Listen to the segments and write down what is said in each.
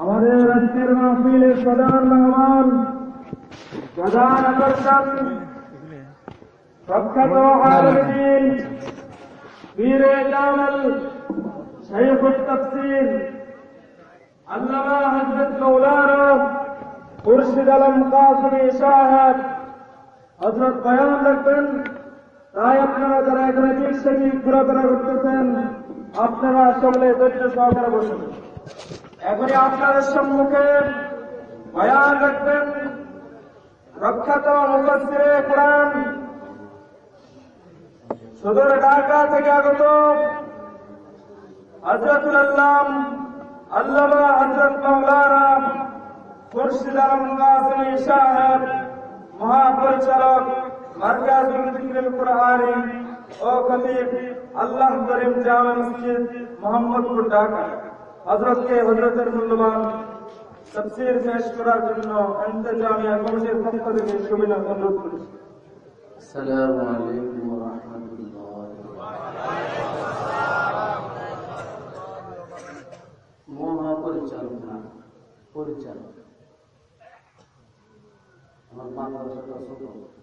আমাদের আজকের মাহফিলের প্রধান মেহমান, প্রধান আকর্ষণ, প্রখ্যাত আলমদিন বীরে কামল শৈফুল তফসির, আল্লামা হজরত মৌলানা খুরশিদ আলম কাসমি সাহেব। হজরত বয়ান রাখবেন, তাই আপনারা যারা এখানে বিশ্বে ঘোরাফেরা করতেছেন আপনারা সকলে ধৈর্য সহকারে বসুন। এখনই আপনাদের সম্মুখে বয়ান রাখবেন। প্রখ্যাত মুখস্থিরে কোরআন। সুদূর ঢাকা থেকে আগত হজরতুল আল্লাম আল্লামা হজরত মৌলানা মুর্শিদ আলম সাহেব, মহাপরিচালক اور خطیب اللہ کریم جامع مسجد محمد پور ڈاکہ حضرت کے حضرت ملمان تفسیر پیش کرا جنو انت جامعہ کمیٹی سنتر میں شمینہ کنرود کریں السلام علیکم ورحمۃ اللہ وبرکاتہ وہاں پر چلنا پر چلنا ہمارے پاس رسول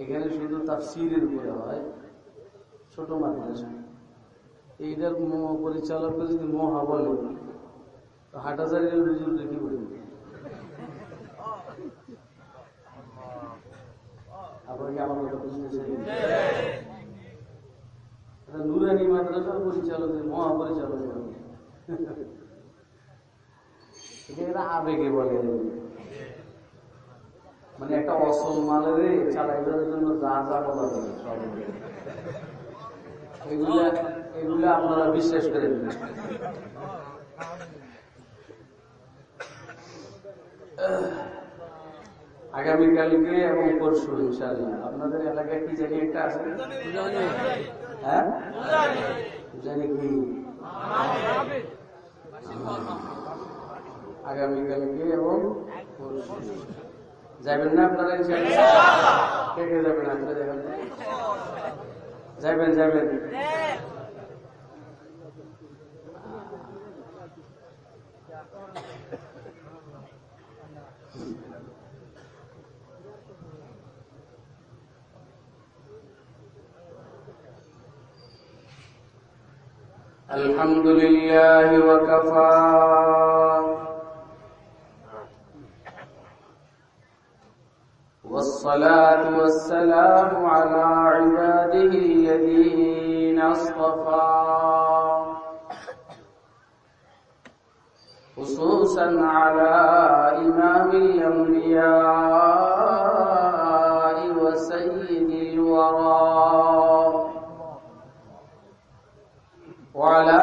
এখানে শুধু তার তাফসিরের উপরে হয়, ছোট মাদ্রাসা। এইটার পরিচালক যদি মহা বলে, তো হুজুরটা কি বলবে? আমার মহাপরিচালক আবেগে বলে। মানে একটা অসল মালের জন্য যা যা বলা যাবে এগুলা এগুলা আপনারা বিশ্বাস করেন না। আগামীকালকে এবং পরশু ইনশাআল্লাহ। আপনাদের এলাকায় কি জানি একটা আছে? হ্যাঁ? জানি কি? আগামীকালকে এবং পরশু। যাবেন না আপনারা ইনশাআল্লাহ কে কে যাবেন আপনারা দেখেন যাবেন যাবেন الحمد لله وكفى والصلاة والسلام على عباده الذين اصطفى. خصوصا على إمام الأنبياء وسيد الورى. وعلى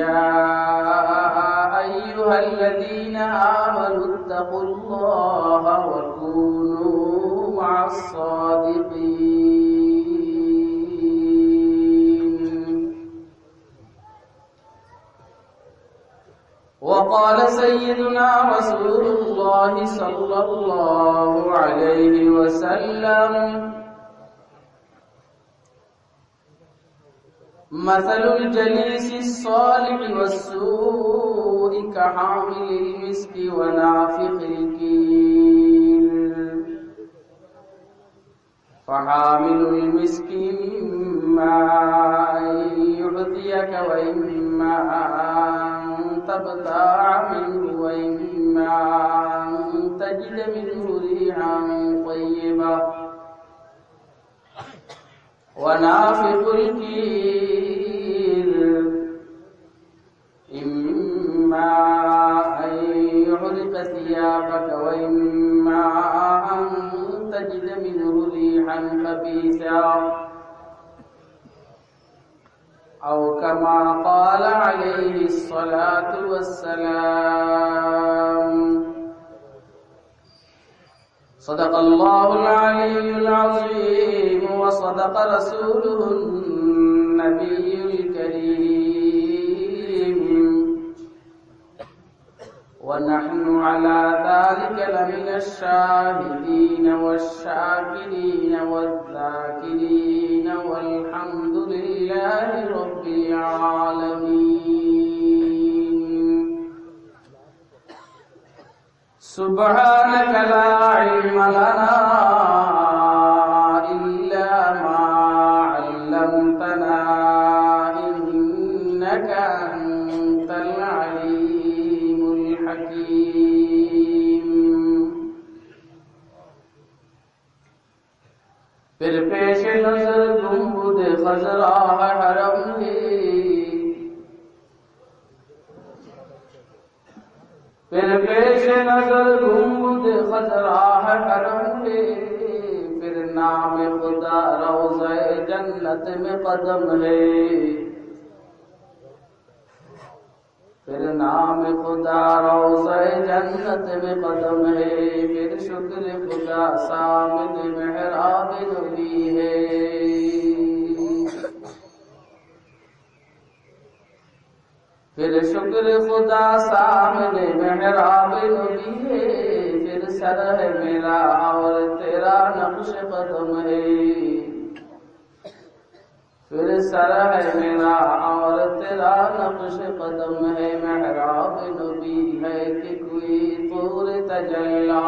يا أيها الذين آمنوا اتقوا الله وكونوا مع الصادقين. وقال سيدنا رسول الله صلى الله عليه وسلم مثل الجليس الصالح والسوء كحامل المسك ونافخ الكيل. فحامل المسك إما أن يعطيك وإما أن تبتاع منه وإما أن تجد منه ريحا طيبة ونافخ الكيل. إما أن يحرق ثيابك وإما أن تجد منه ريحا خبيثا. أو كما قال عليه الصلاة والسلام. صدق الله العلي العظيم وصدق رسوله النبي ونحن على ذلك لمن الشاهدين والشاكرين والذاكرين والحمد لله رب العالمين. سبحانك لا علم لنا پیش نظر گنبد خزرا حرم لی پھر پیش نظر گم گنبد خزرا حرم لی پھر نام خدا روزہ جنت میں قدم ہے۔ پھر نام خدا روزہ جنت میں قدم ہے پھر شکر خدا سامن محراب نبی ہے پھر شکر خدا سامن محراب نبی ہے پھر سر ہے میرا اور تیرا نقش قدم ہے پھر سر ہے میرا اور تیرا نقش قدم ہے محراب نبی ہے کہ کوئی طور تجلا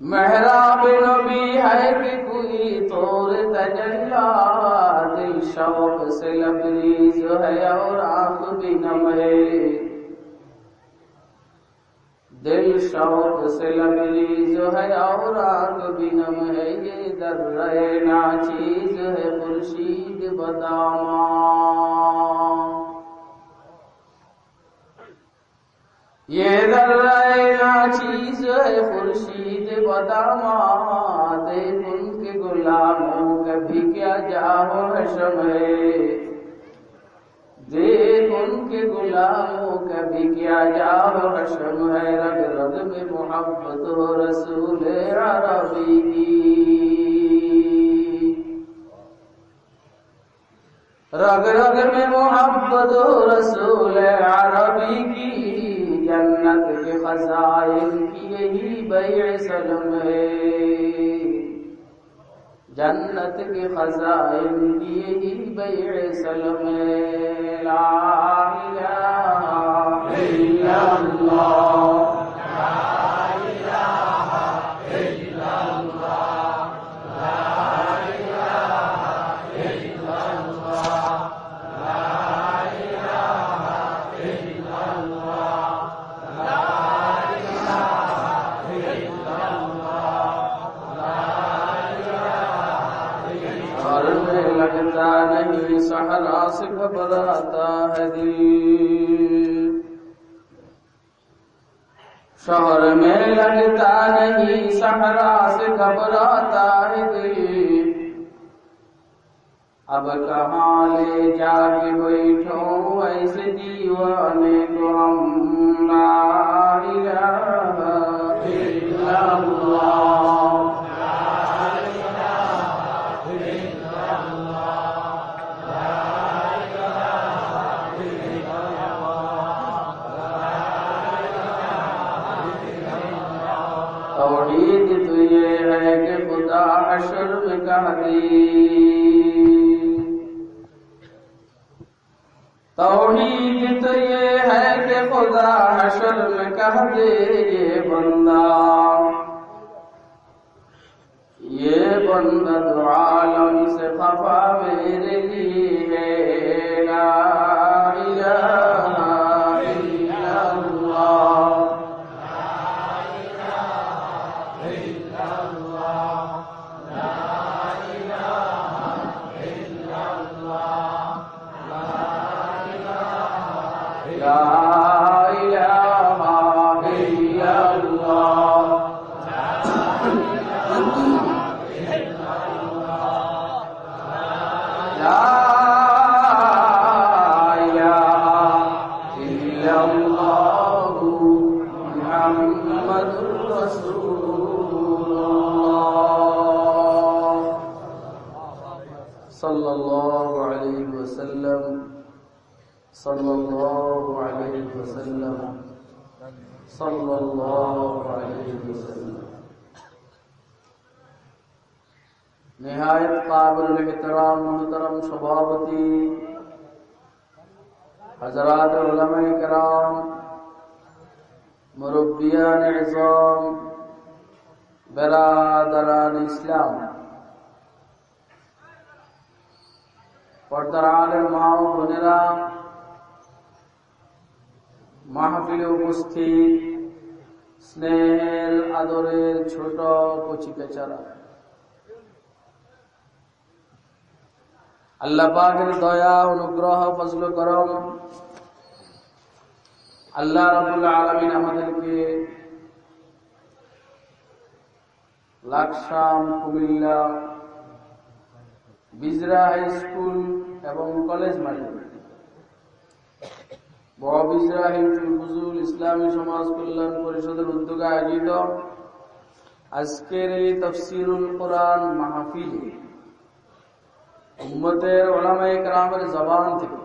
محراب نبی ہے کہ کوئی طور تجلا دل شوق سے لبریز ہے اور آنکھ بھی نم ہے دل شوق سے لگلی جو ہے اور آگ بھی نم ہے یہ در رہے نا چیز ہے خورشید بداما یہ در رہے نا چیز ہے خورشید بداما دے ان کے غلاموں، کبھی کیا جاؤ ہے شمے دیکھ ان کے غلاموں کبھی کیا جاؤ؟ حشم ہے رگ رگ میں محبت ہو رسول عربی کی۔ رگ رگ میں محبت ہو رسول عربی کی۔ جنت کے خزائن کی یہی بیع سلم ہے۔ जन्नत के खजाइन की यही बे सलम है ला इलाहा इल्लल्लाह شہر میں لڑتا نہیں سہرا سے گھبراتا ہے دل۔ اب کہاں لے جا کے بیٹھو، ایسے دیوانے کو ہم لا الہ الا اللہ۔ توحید تو یہ ہے کہ خدا حشر میں کہہ دے یہ بندہ۔ یہ بندہ تو عالم سے خفا میرے لیے আল্লাহ পাকের দয়া, অনুগ্রহ, ফজল করম। আল্লাহ রাবুল আলমিন আমাদেরকে লাকসাম কুমিল্লা, বিজরা হাই স্কুল এবং কলেজ মাঠে বড় বিজরা হিন্দুল বুজুল ইসলামী সমাজ কল্যাণ পরিষদের উদ্যোগে আয়োজিত আজকের এই তফসিরুল কোরআন মাহফিল উম্মতের ওলামাই কালামের জবান থেকে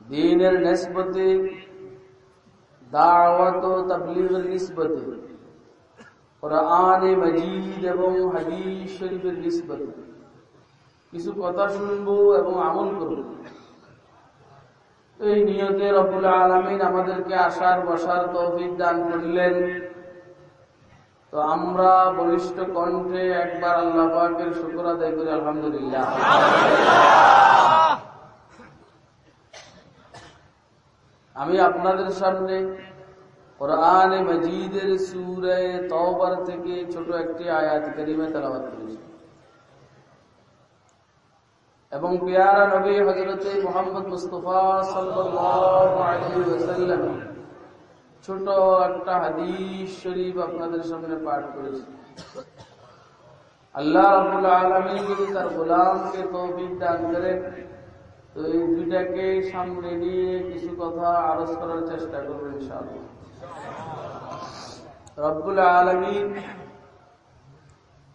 দিনের নেসবতে দাওয়াত ও তাবলীগের নিসবতে কোরআন মজিদ এবং হাদিস শরীফের নিসবতে কিছু কথা শুনব এবং আমল করব এই নিয়তে রবুল আলমিন আমাদেরকে আসার বসার তৌফিক দান করলেন তো আমরা বলিষ্ঠ কণ্ঠে একবার আল্লাহ পাকের শুক্র আদায় করি, আলহামদুলিল্লাহ। আমি আপনাদের সামনে সুরে তওবার থেকে ছোট একটি আয়াত করিমে তেলাওয়াত করেছি। এবং পেয়ারা নবী হজরতে মোহাম্মদ মুস্তফা ওয়াসাল্লাম ছোট একটা হাদিস শরীফ আপনাদের সামনে পাঠ করেছি। আল্লাহ যদি তার গোলামকে তৌফিক দান করেন, তো এই দুইটাকে সামনে নিয়ে কিছু কথা আরজ করার চেষ্টা করব ইনশাআল্লাহ। রব্বুল আলামিন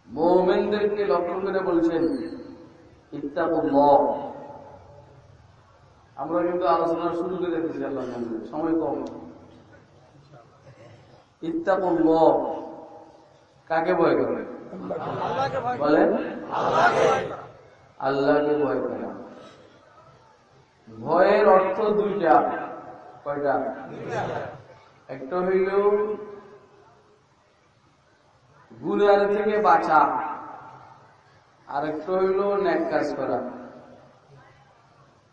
মুমিনদেরকে লক্ষ্য করে বলছেন আমরা কিন্তু আলোচনা শুরু করে দিয়েছি, আল্লাহ সময় কম। কাকে ভয় করে? বলেন। আল্লাহকে ভয় করে। ভয়ের অর্থ দুইটা। কয়টা? একটা হইল গুনার থেকে বাঁচা। আর একটা হইল ন্যাক কাজ করা।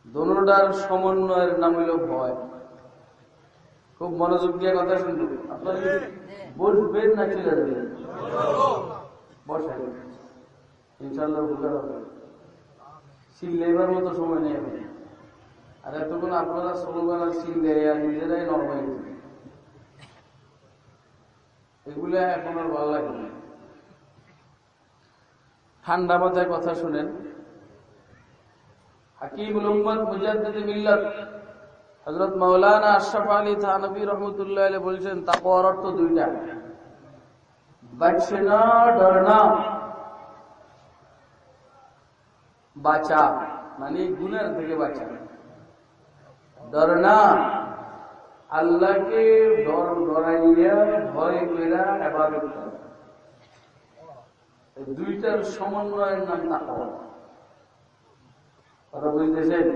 দোনোটার সমন্বয়ের নাম হইল ভয়। খুব মনোযোগ দিয়ে কথা শুনব আপনার বসবেন না চলে যাবেন হবে সিল লেবার মতো সময় নেই আর এতক্ষণ আপনারা সিল এগুলা এখন আর ভালো ঠান্ডা মাথায় কথা শুনেন। উম্মত মুজাদ্দিদ মিল্লাত হযরত মাওলানা আশরাফ আলী থানভী রহমাতুল্লাহ আলাইহি বলেছেন তাকওয়ার অর্থ দুইটা। বাঁচনা ডরনা বাঁচা মানে গুনার থেকে বাঁচা। ডরনা আল্লাহকে ডর ডরাইয়া, ভয় করা। এই দুইটার সমন্বয়ের নাম তাকওয়া। কথা বুঝতেছেন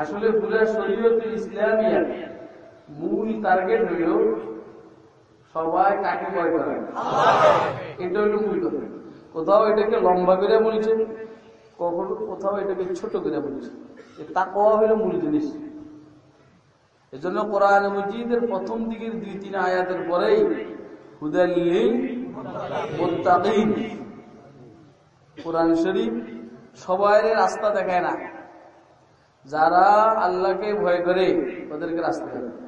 আসলে পুরা শরীয়তে ইসলামিয়া মূল টার্গেট হইল সবাই কাকে ভয় করে? এটা হইল মূল কথা। কোথাও এটাকে লম্বা করে বলছে, কখনো কোথাও এটাকে ছোট করে বলছে। তাকওয়া হইল মূল জিনিস। এজন্য কোরআন মজিদের প্রথম দিকের দুই, তিন আয়াতের পরেই মুত্তাকিন কোরআন শরীফ সবাই রাস্তা দেখায় না। যারা আল্লাহকে ভয় করে, ওদেরকে রাস্তা দেখায়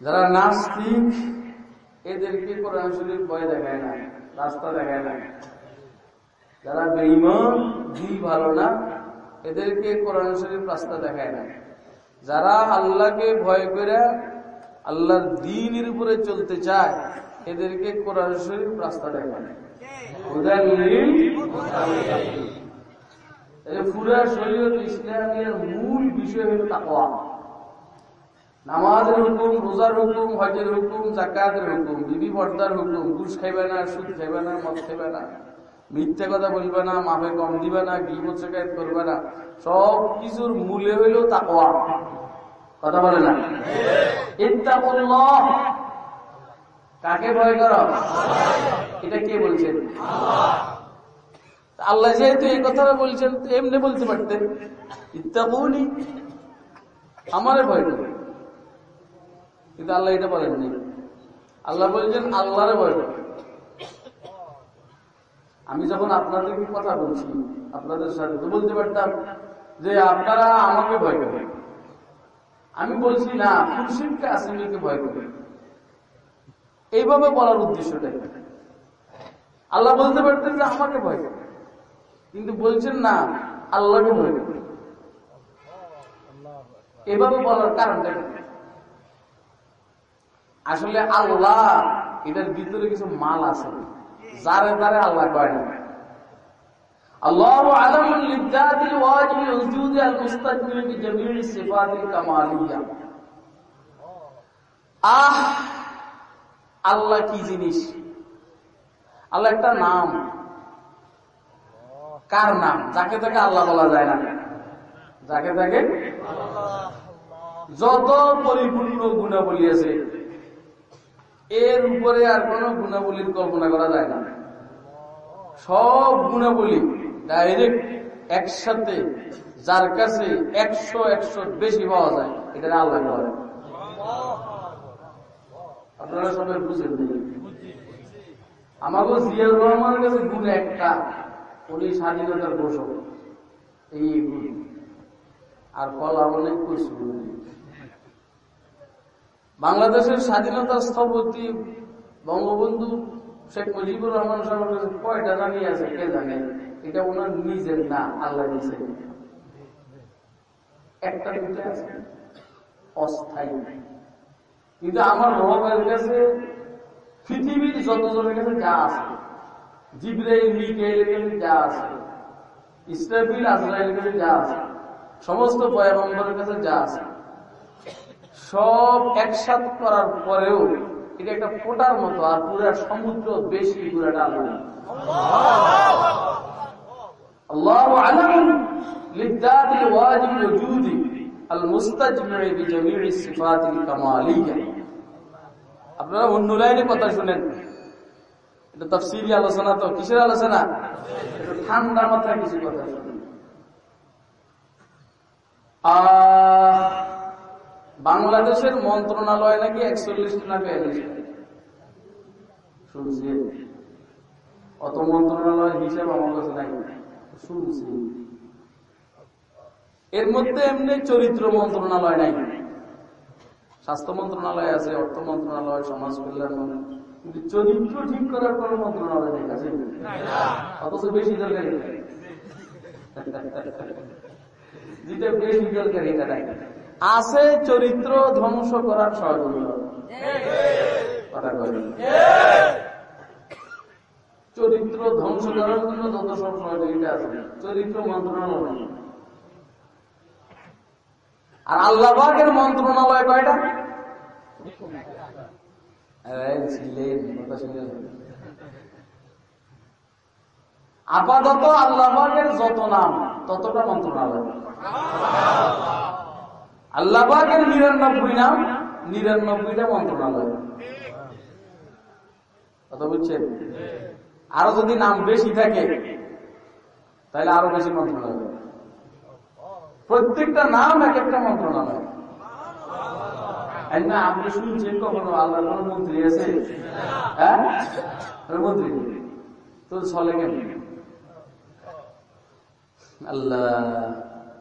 যারা নাস্তিক, এদেরকে কোরআন শরীফ ভয় দেখায় না, রাস্তা দেখায় না। যারা বেইমান দিল ভালো না, এদেরকে কোরআন শরীফ রাস্তা দেখায় না। যারা আল্লাহকে ভয় করে, আল্লাহর দিনের উপরে চলতে চায়, এদেরকে কোরআন শরীফ রাস্তা দেখায় ইসলামের মূল বিষয় হল হুকুম হুকুম হুকুম হুকুম না না, মদ না, মিথ্যে কথা বলবে না, মাফে কম দিবে না, গিবত শেখায়ত করবে না, সব কিছুর মূলে হইল তাকওয়া। কথা বলে না? কাকে ভয় কর? এটা কে বলছেন আল্লাহ যেহেতু এই কথাটা বলছেন এমনি বলতে পারতেন। ইত্তাকুনি, আমারে ভয় করে। কিন্তু আল্লাহ এটা বলেননি। আল্লাহ বলছেন, আল্লাহরে ভয় আমি যখন আপনাদেরকে কথা বলছি, আপনাদের সাথে তো বলতে পারতাম যে আপনারা আমাকে ভয় করেন আমি বলছি, না খুরশিদকে আসিমিকে ভয় করে। এইভাবে বলার উদ্দেশ্যটাই। আল্লাহ বলতে পারতেন যে আমাকে ভয় করে। কিন্তু বলছেন না, আল্লাহকে ভয় করে। এভাবে বলার কারণটা? আসলে আল্লাহ, এটার ভিতরে কিছু মাল আছে। যারে দ্বারে আল্লাহ কয় আল্লাহ কি জিনিস? আল্লাহ একটা নাম। কার নাম? যাকে তাকে আল্লাহ বলা যায় না। যাকে তাকে যত পরিপূর্ণ গুণাবলী আছে, এর উপরে আর কোন গুণাবলীর কল্পনা করা যায় না। সব গুণাবলী ডাইরেক্ট একসাথে, যার কাছে একশো একশো বেশি পাওয়া যায় এটা আল্লাহ আপনারা সবাই বুঝেন। আমাকে জিয়াউর রহমানের কাছে গুণ একটা উনি স্বাধীনতার ঘোষক এই আর কলা অনেক কিছু বাংলাদেশের স্বাধীনতার স্থপতি বঙ্গবন্ধু শেখ মুজিবুর রহমান সাহেবের কয়টা জানিয়ে আছে, কে জানে? এটা ওনার নিজের না, আল্লাহ দিয়েছে একটা আছে অস্থায়ী। কিন্তু আমার রবের কাছে পৃথিবীর যতজনের কাছে যা আছে জিব্রাইল মিকাইলের কাছে যা আছে ইসরাফিল আজরাইলের কাছে যা আছে সমস্ত পয়গম্বরের কাছে যা আছে সব একসাথ করার পরেও এটা একটা ফোটার মতো আর পুরা সমুদ্র বেশি পুরাটা আল্লাহ الله أعلم للذات الواجب الوجود المستجمع بجميع الصفات الكمالية আপনারা অন্য লাইনে কথা শুনেন। এটা তফসিলি আলোচনা তো, কিসের আলোচনা? ঠান্ডা মাথায় কিছু কথা বাংলাদেশের মন্ত্রণালয় নাকি একচল্লিশটা না বিয়াল্লিশটা শুনছি। অত মন্ত্রণালয় হিসেব আমার কাছে নাই। শুনছি। এর মধ্যে এমনি চরিত্র মন্ত্রণালয় নাই। স্বাস্থ্য মন্ত্রণালয় আছে, অর্থ মন্ত্রণালয়, সমাজ কল্যাণ। কিন্তু চরিত্র ঠিক করার কোন মন্ত্রণালয় নেই, আছে অথচ বেশি দরকারি। যেটা বেশি দরকারি, এটা নাই। আছে চরিত্র ধ্বংস করার সহযোগিতা। কথা করি চরিত্র ধ্বংস করার জন্য যত সব সহযোগিতা আছে, চরিত্র মন্ত্রণালয় আর আল্লাহের মন্ত্রণালয় কয়টা। আপাতত আল্লাহের যত নাম, ততটা মন্ত্রণালয়। আল্লাহের নিরানব্বই নাম, নিরানব্বইটা মন্ত্রণালয়। কথা বুঝছেন? আরও যদি নাম বেশি থাকে, তাহলে আরও বেশি মন্ত্রণালয়। প্রত্যেকটা নাম এক একটা মন্ত্রণালয়। আপনি শুনছেন কখনো? আল্লাহ মন্ত্রী আছে? হ্যাঁ? মন্ত্রী তো চলে কেন আল্লাহ,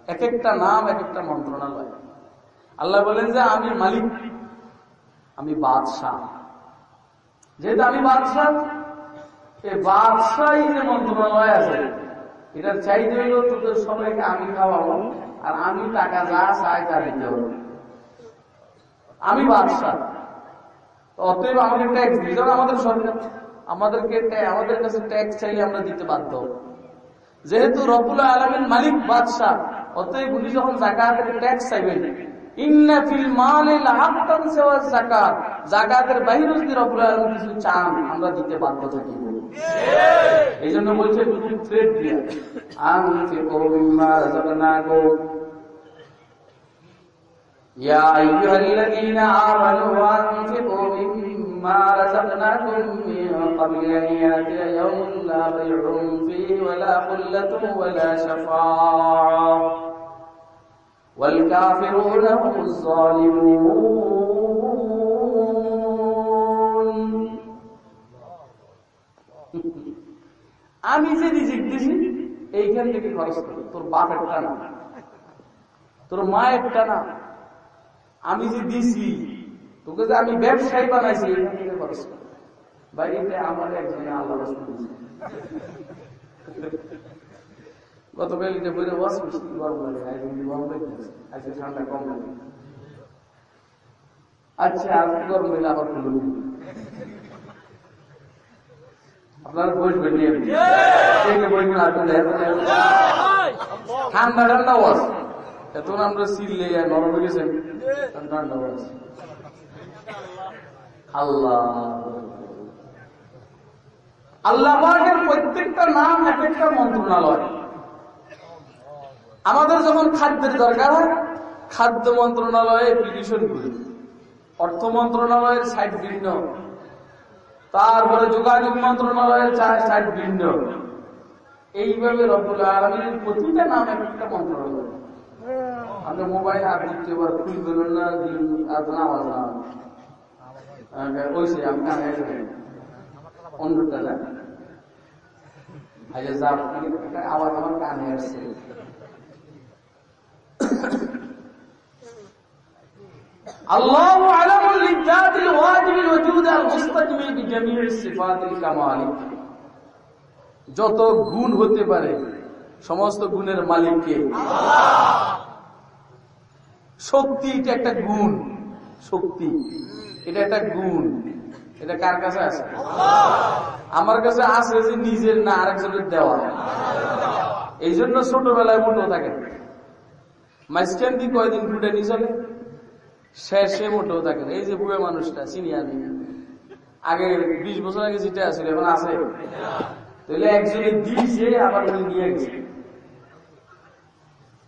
এক একটা নাম, এক একটা মন্ত্রণালয়। আল্লাহ বলেন যে, আমি মালিক, আমি বাদশাহ। যেহেতু আমি বাদশাহ এই বাদশাহী যে মন্ত্রণালয় আছে, এটার চাইতে হইল তোদের সবাইকে আমি খাওয়াবো। আর আমি টাকা যা চাই তা দিতে হবে আমি বাদশাহ। অতএব আমাকে ট্যাক্স যেমন আমাদের সরকার আমাদেরকে আমাদের কাছে ট্যাক্স চাইলে আমরা দিতে বাধ্য। যেহেতু রবুল আলমের মালিক বাদশাহ অতএব উনি যখন জাকাতের ট্যাক্স চাইবেন ইন্না ফিল মালে লাহাক্তান সিওয়া যাকাত যাকাতের বাইরে যদি রবুল আলম কিছু চান আমরা দিতে বাধ্য থাকি। এই! জন্য বলছে দুটো থ্রেড দিয়া। يا أيها الذين آمنوا أنفقوا مما رزقناكم من قبل أن يأتي يوم لا بيع فيه ولا خلة ولا شفاعة والكافرون هم الظالمون আমি যে রিজিক দিছি এইখান থেকে খরচ করি তোর বাপ একটা না তোর মা একটা না আমি যে দিছি তোকে যে আমি ব্যবসায়ী বানাইছি বাড়িতে আমার একজনে আল্লাহ গতকাল যে বইরে গরম লাগে আজকে ঠান্ডা কম লাগে। আচ্ছা গরম হইলে আবার আপনারা বসবেন ঠান্ডা এখন আমরা সিললে নরম হয়ে গেছেন আল্লাহ। আল্লাহ প্রত্যেকটা নাম এক একটা মন্ত্রণালয়। আমাদের যখন খাদ্যের দরকার হয়, খাদ্য মন্ত্রণালয়ে পিটিশন করি। অর্থ মন্ত্রণালয়ের সাইড ভিন্ন। তারপরে যোগাযোগ মন্ত্রণালয়ের সাইড ভিন্ন। এইভাবে রব্বুল আলমীর প্রতিটা নাম এক একটা মন্ত্রণালয়। আপনি মোবাইল আর দ্বিতীয় বার খুলবেন না দিন আর নামাজ না ওইসে আমি কানে অন্যটা না আচ্ছা যা আবার আমার কানে আসছে الله علم للذات الواجب الوجود المستجمع بجميع الصفات الكمال যত গুণ হতে পারে সমস্ত গুণের মালিককে শক্তি এটা একটা গুণ। শক্তি। এটা একটা গুণ। এটা কার কাছে আছে? আমার কাছে আছে যে নিজের না আরেকজনের দেওয়া। এই জন্য ছোটবেলায় মোটো থাকে মাঝখান দিয়ে কয়দিন ঘুরে নিয়ে চলে শেষে মোটেও থাকে এই যে বুড়ে মানুষটা, চিনি আমি। আগে বিশ বছর আগে যেটা আছিল, এখন আছে। তাহলে একজনে দিয়েছে, আবার নিয়ে গেছে।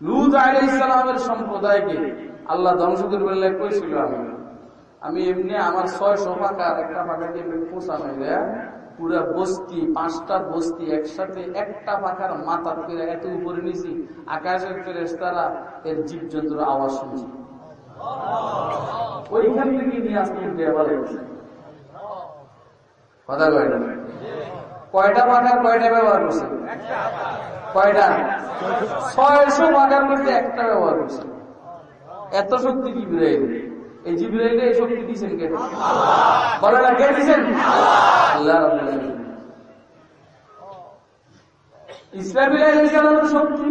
লুত আলাইসালামের সম্প্রদায়কে আল্লাহ ধ্বংস করবে কইছিল আমি? আমি এমনি আমার ছয় পাকার একটা পাকাকে পোষা নাই দেয়া পুরা বস্তি, পাঁচটা বস্তি একসাথে একটা পাখার মাথা ফেরে এত উপরে নিছি, আকাশের ফেরেস্তারা এর জীব জন্তুর আওয়াজ শুনছি। ওইখান থেকে নিয়ে আসতে কথা কয়টা পাখার কয়টা ব্যবহার করছে? কয়টা? ছয়শো মধ্যে একটা ব্যবহার করছে। এত শক্তি জিবরাইল। এই এই শক্তি দিয়েছেন কে? দিয়েছেন? আল্লাহ। ইসরাফিল শক্তি?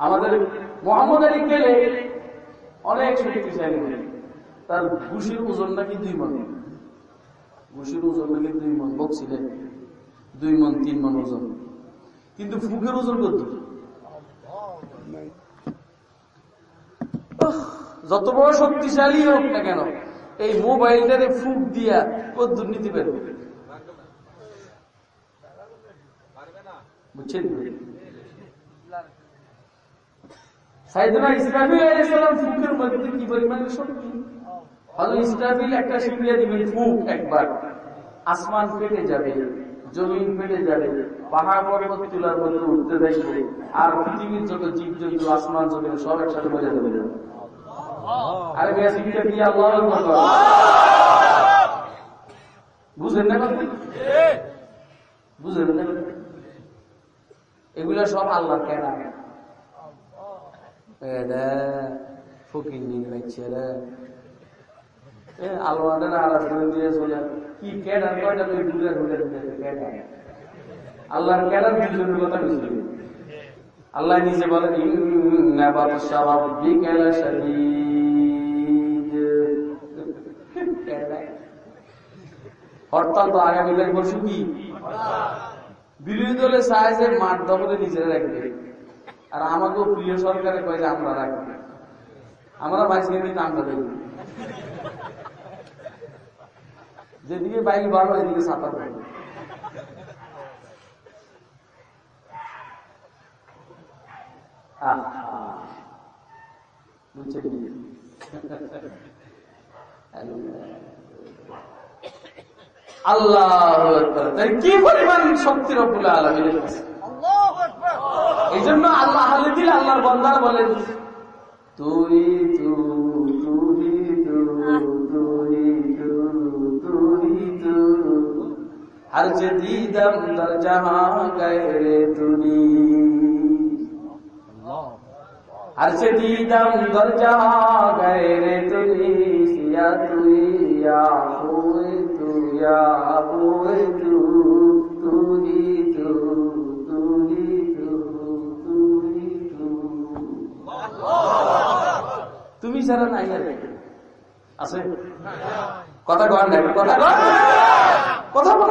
আমাদের মোহাম্মদ আলী গেলে অনেক শক্তিশালী। তার ঘুষির ওজন নাকি দুই মন? ঘুষির ওজন নাকি দুই মন বকছিলেন দুই মন তিন মন ওজন। কিন্তু ফুকের ওজন কত? যত বড় শক্তিশালী হোক না কেন, এই মোবাইলটারে ফুক দিয়া ও দুর্নীতি বের বুঝছেন? ইসরাফিল আলাইহিস ফুকের মধ্যে কি পরিমাণে শক্তি? ইসরাফিল একটা দিবেন ফুক একবার। আসমান ফেটে যাবে, জমিন ফেটে যাবে, পাহাড় পর্বত তুলার মধ্যে উঠতে দেখবে, আর পৃথিবীর যত জীব জন্তু আসমান, জমিন, সব একসাথে আল্লাহ এগুলা সব ফকির নিয়ে কি আল্লাহ নিজে বলেন হরতাল তো আগামীকাল বলছি কি? বিরোধী দলে চায় মাঠ দখলে নিজেরা রাখবে। আর আমাকেও প্রিয় সরকারে কয় যে, আমরা রাখবে। আমরা বাইশকে দিন আমরা দেখব যেদিকে বাইক বাড়ো এদিকে সাঁতার বুঝছেন আল্লাহ কি পরিমাণ শক্তি এই জন্য আল্লাহ আল্লাহর বন্দার বলেন তুই তুই আর দিদম তার জাহা গায়রে তুনি দিদম তার জাহা গায়রে তুনি সিয়া তুই, ইয়া হুই তু তু তুহি তু তুহি তু তুহি তু। তুমি সারা নাই আছে? কথা কথা কথা বল।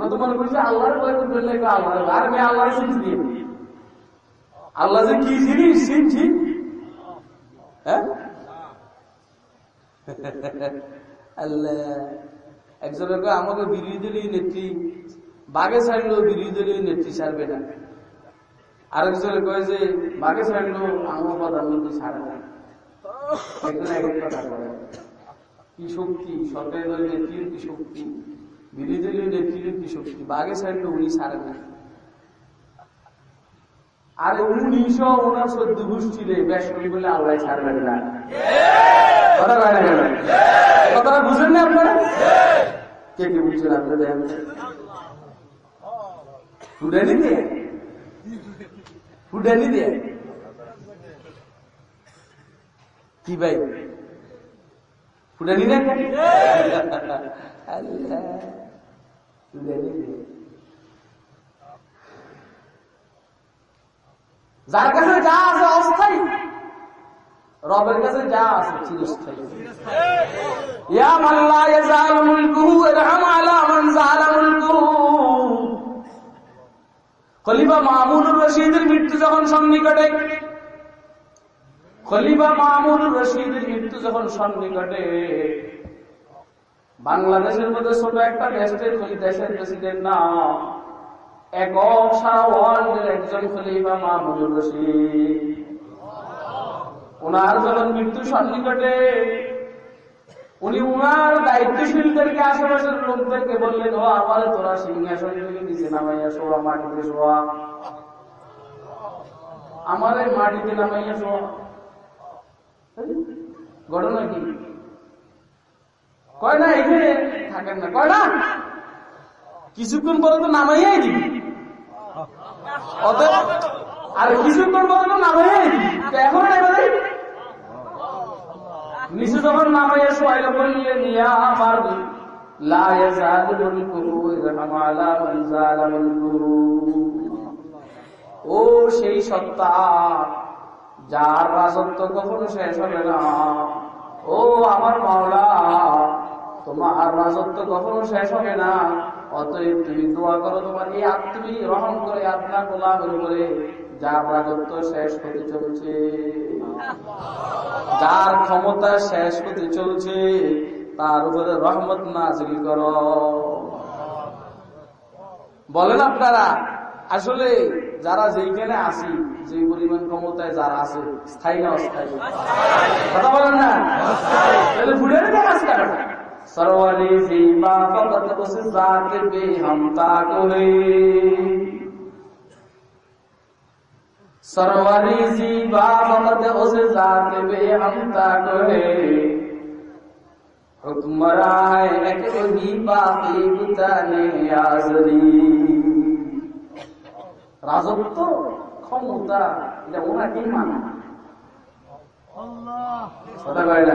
আমরা তো মনে করছি আল্লাহরে ভয় করতে আর আমি আল্লাহরে চিনছি আল্লাহ যে কি জিনিস চিনছি হ্যাঁ? আল্লাহ। আমাকে বিরোধী দলীয় নেত্রী, বাঘে ছাড়লেও বিরোধী দলীয় নেত্রী ছাড়বে না। আরেকজনের কয় যে, বাঘে ছাড়লেও আমার প্রধানমন্ত্রী ছাড়ে না। কি শক্তি? সরকারি দলের নেত্রীর কি শক্তি? বিরোধী দলীয় কি শক্তি? বাঘে ছাড়লে উনি ছাড়ে না। আর উনিশশো ওনার চোদ্দ গোষ্ঠীরে বলে আল্লাহ ছাড়বেন না কথাটা না আপনারা? কে কে বুঝছেন ফুডানি দিয়ে ফুডানি দিয়ে কি ভাই? ফুডানি না ফুডানি দিয়ে যার কাছে যা আছে অস্থায়ী। রবের কাছে যা আছে চিরস্থায়ী। ইয়া রশিদের মৃত্যু যখন সন্নিকটে, খলিফা মামুনুর রশিদের মৃত্যু যখন সন্নিকটে বাংলাদেশের মধ্যে ছোট একটা দেশের দেশের প্রেসিডেন্ট না সারা ওয়ার্ল্ডের একজন খলিফা মাহমুদুর রশিদ। ওনার যখন মৃত্যু সন্নিকটে, উনি উনার দায়িত্বশীলদেরকে আশেপাশের লোকদেরকে বললেন, ও আমার তোরা সিংহাসন থেকে নিচে নামাইয়া শোয়া, মাটিতে শোয়া। আমার মাটিতে নামাইয়া শোয়া। ঘটনা কি? কয় না এখানে থাকেন না, কয় না? কিছুক্ষণ পর্যন্ত নামাইয়াই দিবি। অতএব আর কিছুক্ষণ পর্যন্ত নামাইয়াই দিবি। এখন এবারে নিচে যখন নামাইয়া সোয়াইল নিয়ে নিয়ে আমার লা ইয়াজাদুল কুরু আলা মান জালাল কুরু ও সেই সত্তা যার রাজত্ব কখনো শেষ হবে না। ও আমার মাওলা তোমার রাজত্ব কখনো শেষ হবে না। অতএব তুমি দোয়া করো, তোমার এই আত তুমি রহম করে আপনার গোলামের উপরে যার রাজত্ব শেষ হতে চলছে। যার ক্ষমতা শেষ হতে চলছে, তার উপরে রহমত নাজিল করো। বলেন আপনারা, আসলে যারা যেইখানে আসি যে পরিমাণ ক্ষমতায় যারা আছে, স্থায়ী না অস্থায়ী? কথা বলেন না? سرولی زیبا فقط اس ذات پہ ہم تاک ہوئے سروری زیبا فقط اس ذات پہ ہم تاک ہوئے حکم رہا ہے ایک وہی باقی بتانے آزری রাজত্ব ক্ষমতা এটা ওনাকেই মানা আল্লাহ কথা কয় না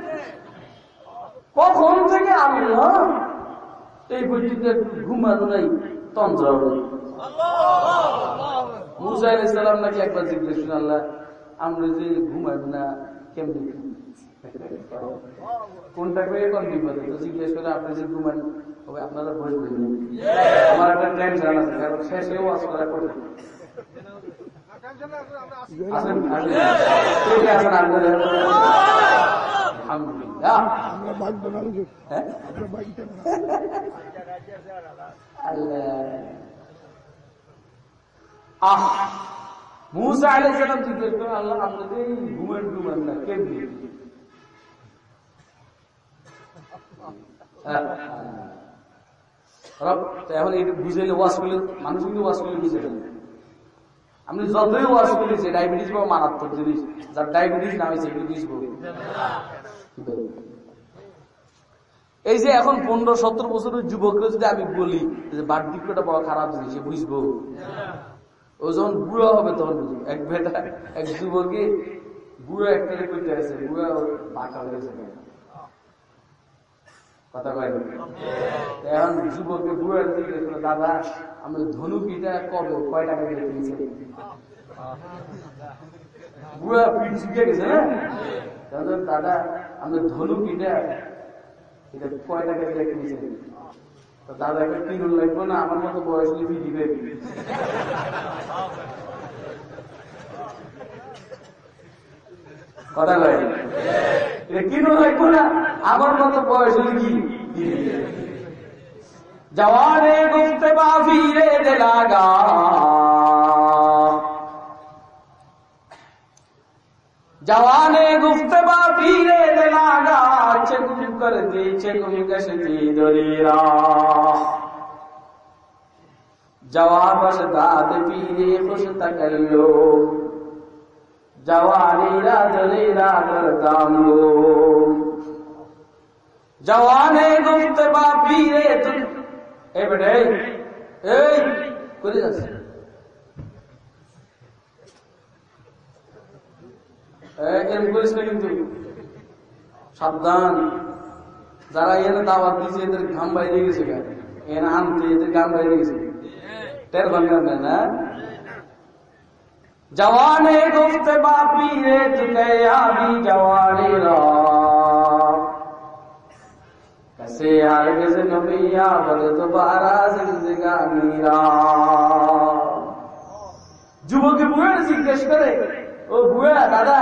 কখন থেকে আল্লাহ এই পর্যন্ত একটু ঘুমানো নাই নাই মুসা আলাইসালাম নাকি একবার জিজ্ঞেস আল্লাহ, আমরা যে ঘুমাইব না, কেমনি কোনটা করে কোন বিপদে তো জিজ্ঞেস করে আপনি যে ঘুমান, তবে আপনারা ভয় করেন আমার একটা টেনশন আছে, কারণ শেষে করা কঠিন। আসেন আসেন। আছেন আপনাদের আলহামদুলিল্লাহ। হ্যাঁ? না হ্যাঁ। মানুষ কিন্তু ওয়াশ করলে বুঝে আমি যতই ওয়াশ করি যে ডায়াবেটিস বা মারাত্মক জিনিস। যার ডায়াবেটিস নামে সেগুলো বুঝব। এই যে এখন পনেরো সতেরো বছরের যুবকরা যদি আমি বলি যে বার্ধক্যটা বড় খারাপ জিনিস বুঝব। ও যখন বুড়ো হবে তখন বুঝব। এক বেটা, এক যুবকে বুড়ো একটা করতে আছে বুড়ো বাঁকা হয়ে গেছে। কথা কয় দাদা আমি ধনুকিটা এটা কয় টাকা দিয়ে লাগবো না, আমার মতো বয়স লিপি দিবে কথা কয়? এটা লাগবো না, আমার মতো বয়স দিবে দিলাগা जवाने गुफ्तबा पीरे दिलागा चकुम कर दी चकुम कशती दरीरा जवाब दाद पीरे खुश तकल्लो जवानी रा दलेरा कर दामो जवाने गुफ्तबा पीरे तुम ए बेटे ए করে এম করিস সাবধান। যারা এর দাবার দিয়েছে এদের ঘাম বাইরে গেছে এর আনতে এদের গান বাইরে গেছে। টের জওয়ানে গুপ্ত বাপি রে চুকে আবি জওয়ানি র কসে আর গজ নবিয়া, বল দুবারা জিন্দগানি রা যুবকে বুয়ের জিজ্ঞেস করে, ও বুয়া দাদা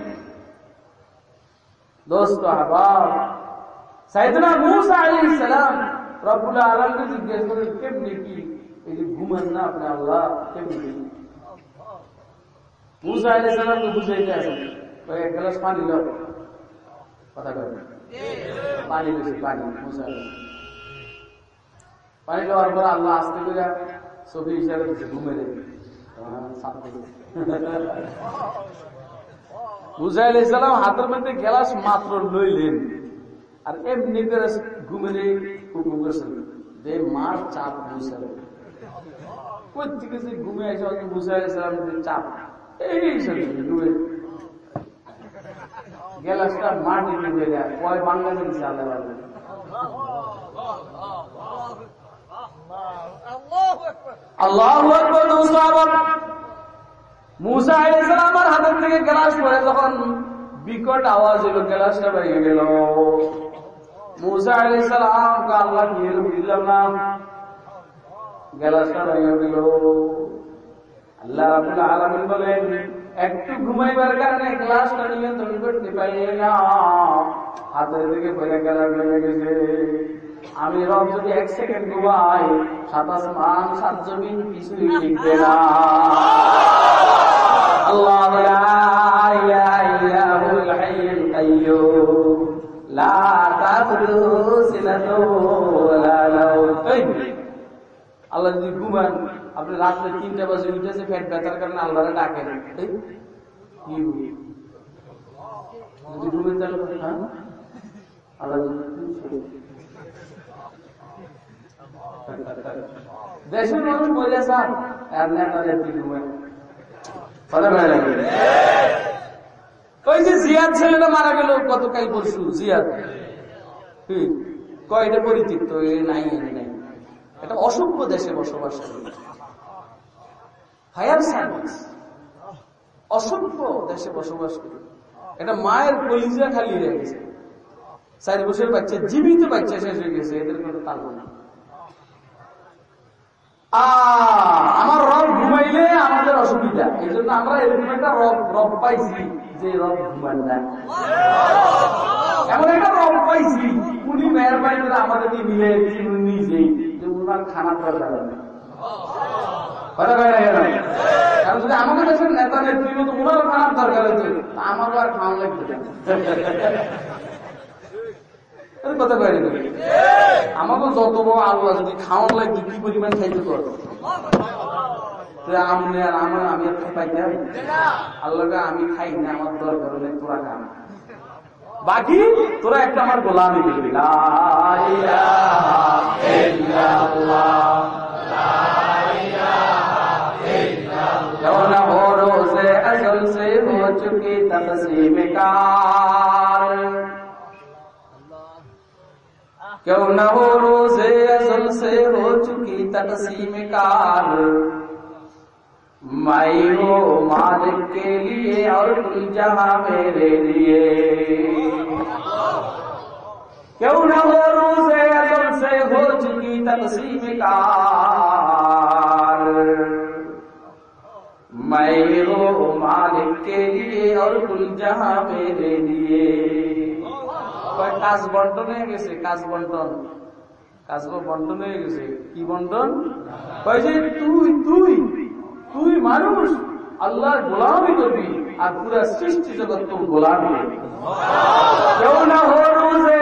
না খেয়াল রেখি দোস্ত আহবাব সাইদনা মুসা আলাইহিস সালাম রব্বুল আলামিনকে জিজ্ঞেস করে কেমনে কি এই যে ঘুমান না আপনি আল্লাহ কেমনে কি মুসা আলাইহিস সালামকে বুঝাইতে আসেন তো এক গ্লাস পানি লো কথা কয় পানি বেশি পানি মুসা আলাইহিস পানি লওয়ার পর আল্লাহ আস্তে করে ছবি হিসাবে দিচ্ছে ঘুমে দেবে মুসা আলাইহিস সালাম হাতের মধ্যে গ্লাস মাত্র লইলেন। আর এমনি করে ঘুমেরে হুকুম করছেন যে মার চাপ মুসা কই থেকে যে ঘুমে আসে অত মুসা আলাইহিস চাপ। এই ঘুমে। গ্লাসটা মাটি ডুবে যায় কয় বাংলাদেশ আল্লাহ মুসা সালামের হাতের থেকে গ্লাস পড়ে যখন বিকট আওয়াজ এলো গ্লাসটা ভেঙে গেল। মুসা আলাইহিস সালাম এলো বুঝলাম না। গ্লাসটা ভেঙে গেল। আল্লাহ রাব্বুল আলামিন বলেন, একটু ঘুমাইবার কারণে গ্লাসটা নিয়ন্ত্রণ করতে পারি না হাতের থেকে পড়ে গ্লাস ভেঙে গেছে। আমি রব যদি এক সেকেন্ড ঘুমাই সাত আসমান সাত জমিন কিছুই না। লা ইলাহা ইল্লা হুল হাইয়ুল কাইয়্যুম লা তাখুযুহু সিনাতুন ওয়ালা নাওম এই, আল্লাহ যদি ঘুমান আপনি রাত্রে তিনটা বাজে উঠেছে পেট ব্যথার কারণে আল্লাহরে ডাকেন? যদি ঘুমেন তাহলে আল্লাহ দেশের মানুষ বলে স্যার। আর নেতাদের কি ঘুমেন যে জিয়াদ ছেলেটা মারা গেল পরশু, জিয়াদ। এটা দেশে বসবাস অসভ্য দেশে বসবাস মায়ের কলিজা খালি হয়ে গেছে। চার বছর বাচ্চা, জীবিত বাচ্চা শেষ হয়ে গেছে, এদের কোনো তাল না আমার রব ঘুমাইলে আমাদের অসুবিধা। এই জন্য আমরা এরকম একটা রব রব পাইছি যে রব ঘুমান না। এমন একটা রব পাইছি, উনি মেয়ের বাড়িতে আমাদের মিলে দিয়েছেন নিজেই যে উনার খানা কথা কয় না আমাকে দেশের নেতা নেত্রী মতো উনারও খানার দরকার তা আমারও আর খাওয়া লাগতো না। এই কথা কয় না কেন? আমাকে যত বড় আল্লাহ যদি খাওয়ান লাগতো কি পরিমাণ খাইতে পারত আমনে আর আমার আমি আর পাইতাম আল্লাহকে আমি খাই না আমার দরকার হলে তোরা খা বাকি তোরা একটা আমার গোলামি দিবি লা ইলাহা ইল্লাল্লাহ क्यों न हो रोजे अजल से हो चुकी तकसीम कार کیوں نہ ہو روز ازل سے ہو چکی تقسیم کار؟ مائی ہو مالک کے لیے اور کل جہاں میرے لیے۔ کیوں نہ ہو روز ازل سے ہو چکی تقسیم کار؟ مائی ہو مالک کے لیے اور کل جہاں میرے لیے۔ কয়, কাজ বন্টন হয়ে গেছে, কাজ বন্টন। কাজ বন্টন হয়ে গেছে। কি বন্টন? কয় তুই তুই তুই মানুষ, আল্লাহর গোলামি করবি আর পুরা সৃষ্টি জগৎ তো গোলামি। কেউ না হো রোজে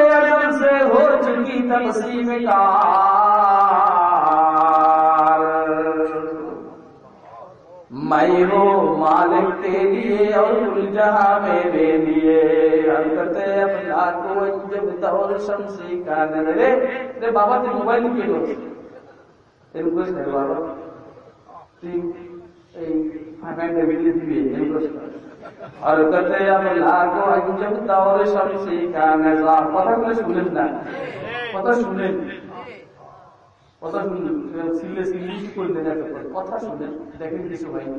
সে হো চুকি তনসিমে কাজ? میں ہو مالک تیری اور کل جہاں میں بے لیے۔ حضرت اپنا کو جب دور شمسی کا نظرے تیرے بابا تیرے موبائل کی لو রিকোয়েস্ট ہے بابا۔ تین এই ফাইনাল বিলি দিবি রিকোয়েস্ট حرکت اپنا کو جب دور شمسی کا نظر۔ پتہ کچھ بھولنا پتہ سنیں কথা শুনেন কথা শুনলেন সিলে সিলি করলেন এতক্ষণ। কথা শুনেন দেখেন কিছু হয়নি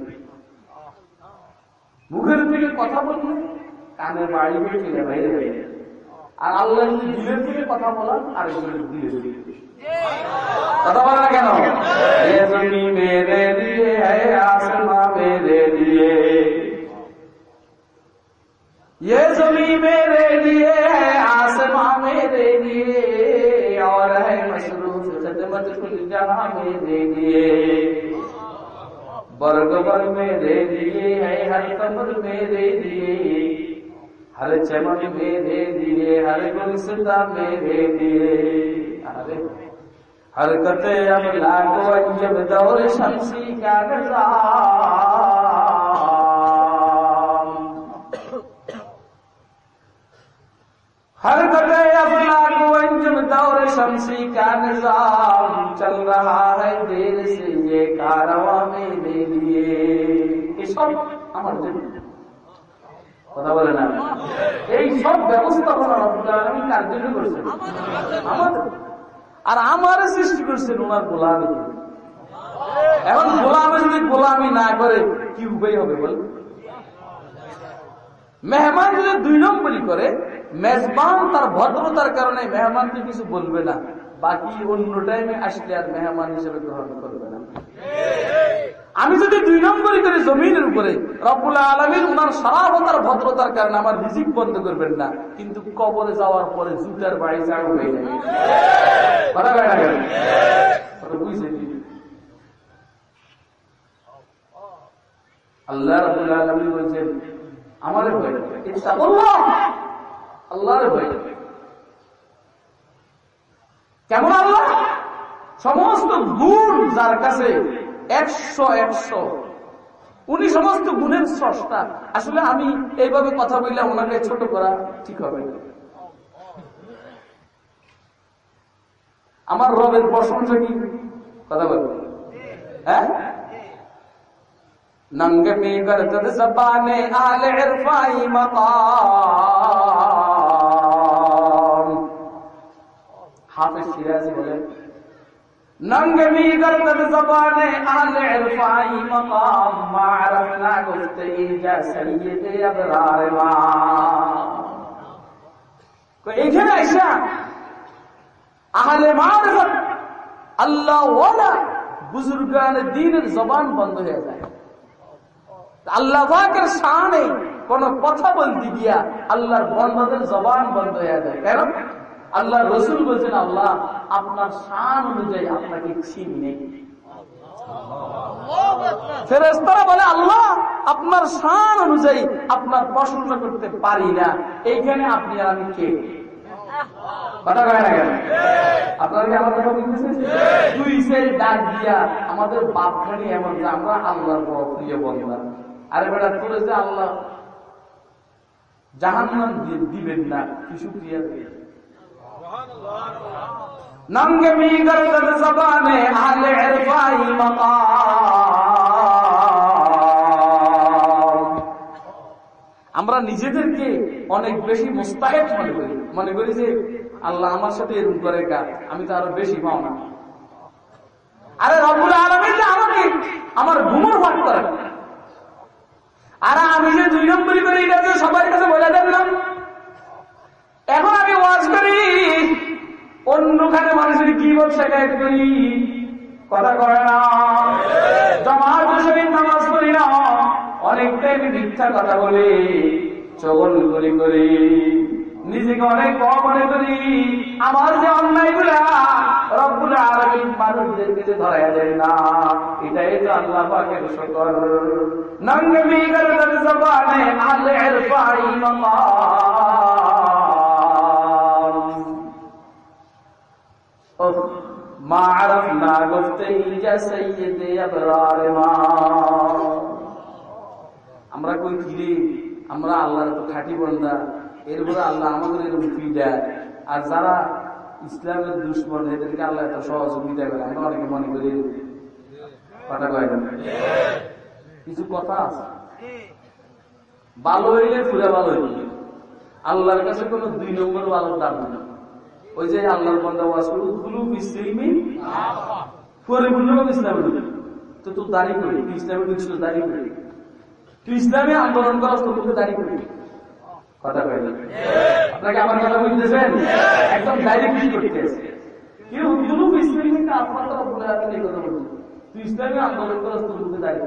মুখের থেকে কথা বললেন কানের বাড়ি বেরিয়ে বাইরে বাইরে আর আল্লাহ যদি দিলের থেকে কথা বলান আর একজনের দিলের দিকে কথা বলে না কেন এ জমি মেরে দিয়ে আসমা মেরে দিয়ে ये जमी मेरे लिए جہاں میں دے دیے برگبر میں دے دیے ہے ہر کمر میں دے دیے ہر چمن میں دے دیے ہر گلستا میں دے دیے حرکت اب لاکھوں جب دور شمسی کا گزار ہر جگہ افلاک و انجم دور شمسی کا نظام چل رہا ہے دیر سے یہ کارواں میں دے لیے এসব আমার জন্য কথা বলে না এই সব ব্যবস্থাপনা আমি কার্যকর করছেন আর আমার সৃষ্টি করছেন ওনার গোলামি এখন গোলামে যদি গোলামি না করে কি উপায় হবে বল মেহমান যদি দুই নম্বরই করে মেজবান তার ভদ্রতার কারণে মেহমানকে কিছু বলবে না। বাকি অন্য টাইমে আসলে আর মেহমান হিসেবে গ্রহণ করবে না। আমি যদি দুই নম্বরই করে জমিনের উপরে আলমীর সারাবতার ভদ্রতার কারণে আমার রিজিক বন্ধ করবেন না, কিন্তু কবরে যাওয়ার পরে জুতার বাড়ি হয়ে যাবে? আল্লাহ রবুল্লাহ আলমী বলছেন, আমাদের আল্লাহর ভয় কেমন আল্লাহ? সমস্ত গুণ যার কাছে একশো একশো। উনি সমস্ত গুণের স্রষ্টা। আসলে আমি এইভাবে কথা বললে ওনাকে ছোট করা ঠিক হবে আমার রবের প্রশংসা কি? কথা বল। হ্যাঁ? নঙ্গে মেঘর তদ জবানে আলে ইরফাই মাকাম হাফেজ সিরাজি বলেন ننگمی گردن زبان اہل عرفائی مقام ما عرفنا আল্লাহ ওয়ালা বুজুর্গান দিনের জবান বন্ধ হয়ে যায়। আল্লাহ পাকের শানে কোন কথা বলতে গিয়া আল্লাহর বন্ধের জবান বন্ধ হয়ে যায়। কেন আল্লাহ রসুল বলছেন আল্লাহ আপনার শান অনুযায়ী আপনাকে চিনি নেই। ফেরেস্তারা বলে আল্লাহ আপনার শান অনুযায়ী আপনার প্রশংসা করতে পারি না। এইখানে আপনি আর আমি কে? কথা কয় না কেন? আপনারা কি আমার কথা বুঝতেছেন? দুই ডাক দিয়া আমাদের বাপখানি এমন যে আমরা আল্লাহর বড় প্রিয় বন্ধা। আরে বেটা তোরে যে আল্লাহ জাহান্নাম দিবেন না কিছু ক্রিয়া দিয়ে ننگ بھی گردن زبان اہل عرفائی مقام আমরা নিজেদেরকে অনেক বেশি মোস্তাহেদ মনে করি। মনে করি যে আল্লাহ আমার সাথে এরকম করে গা আমি তো আরও বেশি পাও না আরে রবুল আলমী যে আমাকে আমার ঘুমর ভাগ করে। আর আমি যে দুই নম্বরই করে, এটা যে সবাই কাছে বলে দেন না। এখন আমি ওয়াজ করি। অন্যখানে মানুষের কি বলছে করি? কথা করে না। জমার বসে নামাজ করি না। অনেকটাই মিথ্যা কথা বলি চগল করি করি। নিজেকে অনেক কম মনে করি। আমার যে অন্যায়গুলা রব্বুল আলমিন মানুষদেরকে যে ধরা যায় না, এটাই তো আল্লাহ পাকের শকর নঙ্গমি গরদর জবানে আলে ইরফাই মাকাম আমরা কই ফিরে আমরা আল্লাহর তো খাঁটি বন্দা। এরপরে আল্লাহ আমাদের এরকম ফি দেয়? আর যারা ইসলামের দুশ্মন, এদেরকে আল্লাহ এত সহযোগিতা করে, আমরা অনেকে মনে করি কয় কিছু কথা আছে? ভালো হইলে পুরা ভালো হইলে। আল্লাহর কাছে কোনো দুই নম্বর ভালো দাম নেই। ওই যে আল্লাহর বন্ধা ওয়াজ করে উদ্গুলু ইসলামি ইসলামের তো তুই দাঁড়িয়ে করি তুই ইসলামের কিছু দাঁড়িয়ে করি তুই ইসলামী আন্দোলন করার তোর মুখে দাঁড়িয়ে করি কথা কয়। আপনাকে আমার কথা একদম ডাইরেক্ট কি ইসলামী থেকে আপনার তো ইসলামী করস দাঁড়িয়ে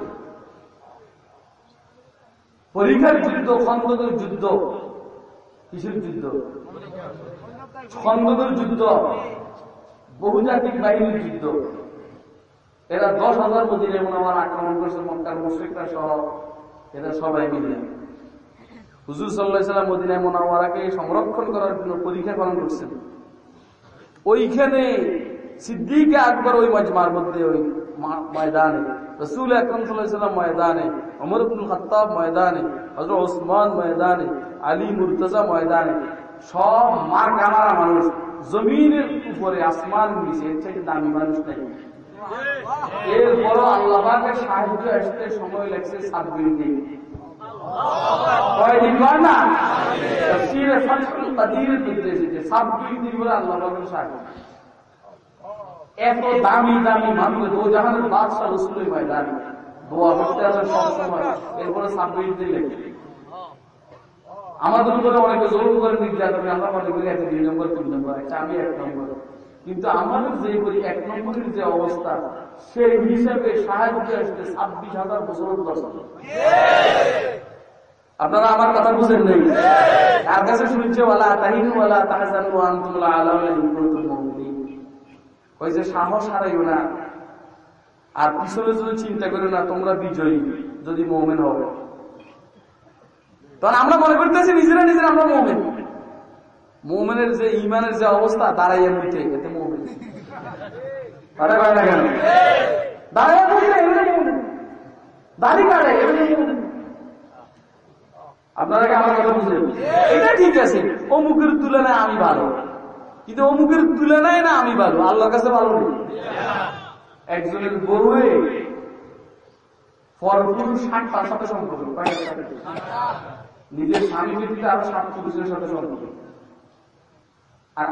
পরীক্ষার যুদ্ধ, খন্দকের যুদ্ধ। কিসের যুদ্ধ? খন্দকের যুদ্ধ। বহুজাতিক বাহিনীর যুদ্ধ। এরা দশ হাজার মদিনে আমার আক্রমণ করেছে মক্কার মুশ্রিকরা সহ। এরা সবাই মিলে। হুজুর সাল্লাহ সাল্লাম মদিনায় মোনাওয়ারাকে সংরক্ষণ করার জন্য পরীক্ষা পালন করছেন। ওইখানে সিদ্দিকে আকবর ওই মজমার মধ্যে, ওই ময়দানে, রসুল আকরম সাল্লাম ময়দানে অমর আব্দুল খত্তাব ময়দানে হজরত ওসমান ময়দানে আলী মুর্তজা ময়দানে সব মার কামারা মানুষ। জমিনের উপরে আসমান নিচে, এর থেকে দামি মানুষ নেই। এরপরও আল্লাহকে সাহায্য আসতে সময় লাগছে সাতদিন দিন দিন এত দামি দামি মানুষ দো জাহানের বাদশাহ রসুলের ময়দান। আমাদের উপরে অনেকে করে নির্যাতন, আমরা দুই নম্বর, তিন নম্বর আমি এক নম্বর। কিন্তু আমাদের যে করি এক নম্বরের যে অবস্থা, সেই হিসাবে সাহায্য ছাব্বিশ হাজার আপনারা আমার কথা বুঝেন নেই? তার কাছে শুনছে, ওয়ালা তাহিনু ওয়ালা তাহজানু ওয়া আনতুম লা আলাউনা ইন কুনতুম মুমিনিন। ওই যে, সাহস হারাইও না। আর পিছনে যদি চিন্তা করো না, তোমরা বিজয়ী, যদি মোমেন হবে তখন আমরা মনে করতেছি নিজেরা নিজেরা আমরা মোমেন। মোমেনের যে ইমানের যে অবস্থা, দাঁড়াইয়া মুঠে এতে মোমেন। আপনারা এটা ঠিক আছে, অমুকের তুলনায় আমি ভালো। কিন্তু অমুকের তুলনায় না আমি ভালো। আল্লাহর কাছে ভালো একজনের বউয়ে নিজের স্বামী সাথে আর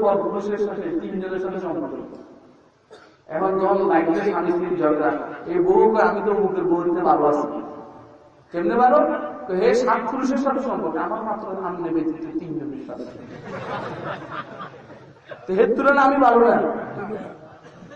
পর সাথে এখন এই আমি তো মুখের বউ দিতে ভালো আছি কেমনে তো হে সাত পুরুষের সাথে সম্পর্ক, আমার মাত্র সামনে ব্যতীত তিনজনের সাথে তো হের তুলনায় আমি ভালো না।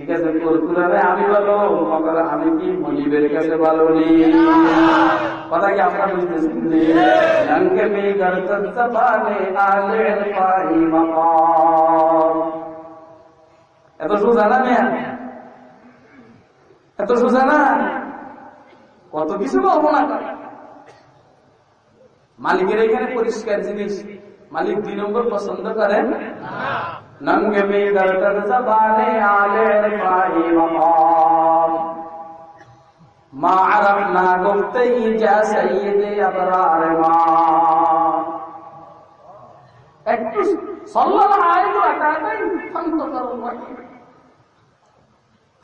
ঠিক আছে তোর তুলনায় আমি ভালো। মগর আমি কি মনিবের কাছে ভালো নেই কথা কি আমরা বুঝতেছি রঙ্গ মে গর্তন সবানে আলে পাই মাকাম এত সোজা না মেয়া? এত সোজা না কত কিছু কল্পনা করে? মালিকের এখানে পরিষ্কার জিনিস মালিক দুই নম্বর পছন্দ করেন ننگ بھی در تر زبان آل رفائی مقام ما عرفنا گفتی শান্ত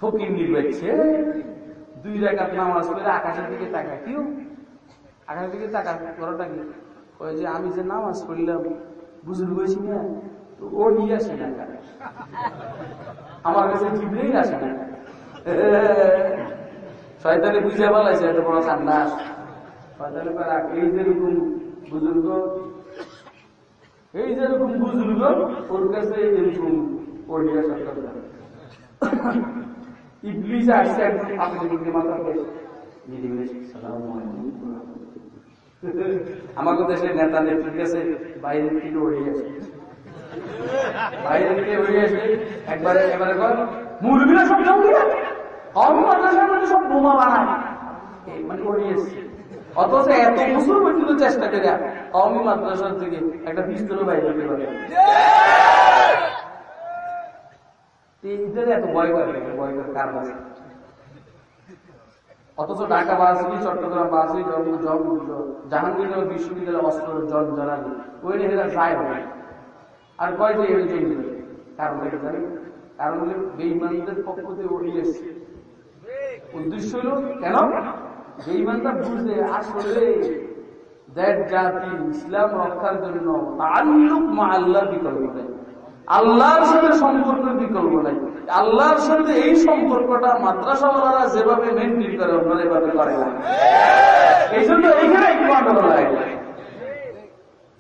ফকির দুই রেখাত নামাজ করে আকাশের দিকে তাকায় কেউ আকাশের দিকে তাকা করাটা কি যে আমি যে নামাজ পড়লাম বুঝলি হয়েছি না ও নিয়ে আসে না আমার কাছে জিবলেই আসে না শয়তানে বুঝে বলাইছে এত বড় ঠান্ডা শয়তানে এই যেরকম বুজুর্গ, এই যেরকম বুজুর্গ, ওর কাছে এরকম ওড়িয়া সরকার ইবলিস আসছে একদম আপনি দিকে মাথা করে আমাকে দেশের নেতা নেত্রীর কাছে বাইরে থেকে উড়ে গেছে অথচ ঢাকা বাসি চট্টগ্রাম বাসি জাহাঙ্গীরনগর বিশ্ববিদ্যালয় অস্ত্র জল জ্বালানি ওই এরা যায় হবে আর কয় যে এর জন্য? কারণ এটা জানি। কারণ হলে বেইমানদের পক্ষ থেকে উঠে এসছে। উদ্দেশ্য হলো কেন? বেইমানটা বুঝলে আসলে দেড় জাতি, ইসলাম রক্ষার জন্য তাল্লুক মা আল্লাহ বিকল্প নেই। আল্লাহর সাথে সম্পর্ক বিকল্প নাই। আল্লাহর সাথে এই সম্পর্কটা মাদ্রাসাওয়ালারা যেভাবে মেনটেন করে, ওনারা এভাবে করে না। এই জন্য এইখানে একটু লাগে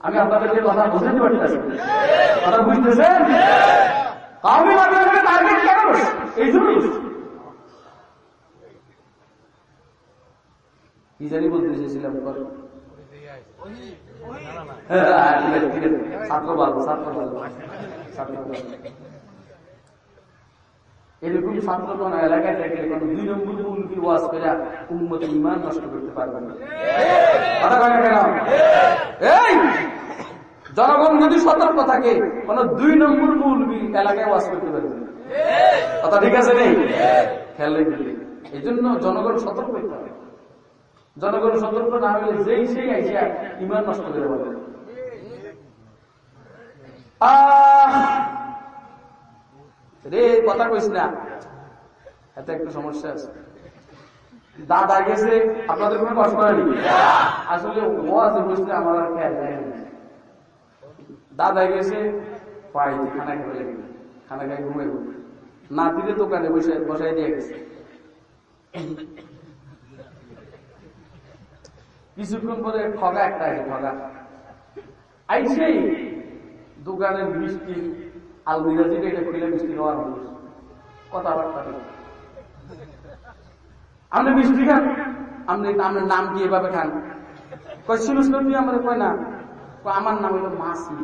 আমি আপনাদেরকে কথা বুঝতে পারতেছি কথা বুঝতেছেন? কি জানি বলতে এরকম ছাত্র এলাকায় থাকলে দুই নম্বর মুলকি ওয়াজ করে উম্মতের ইমান নষ্ট করতে পারবেন না। এই! জনগণ যদি সতর্ক থাকে, কোন দুই নম্বর মুলবি এলাকায় ওয়াজ করতে পারবে। কথা ঠিক আছে নেই? রেখে এই জন্য জনগণ সতর্ক হইতে হবে। জনগণ সতর্ক না হলে যেই সেই আইসা ইমান নষ্ট করে বলে রে, কথা কইস না। এত একটু সমস্যা আছে। দাদা গেছে, আপনাদের কোনো কষ্ট হয়নি? আসলে ও আছে বসলে আমার খেয়াল নেই। দাদা গেছে পাই খানা খেয়ে খানা খাই ঘুমাই নাতিরে দোকানে বসে বসাই দিয়ে গেছে। কিছুক্ষণ পরে ঠগা একটা আছে ঠগা আইসেই দোকানের মিষ্টি, আলমিরা থেকে এটা খুলে মিষ্টি খাওয়ার কথাবার্তা আপনি মিষ্টি খান? আপনি আপনার নাম কি এভাবে খান? কয় শুনুস তুই আমার কয় না? আমার নাম হলো মাসি।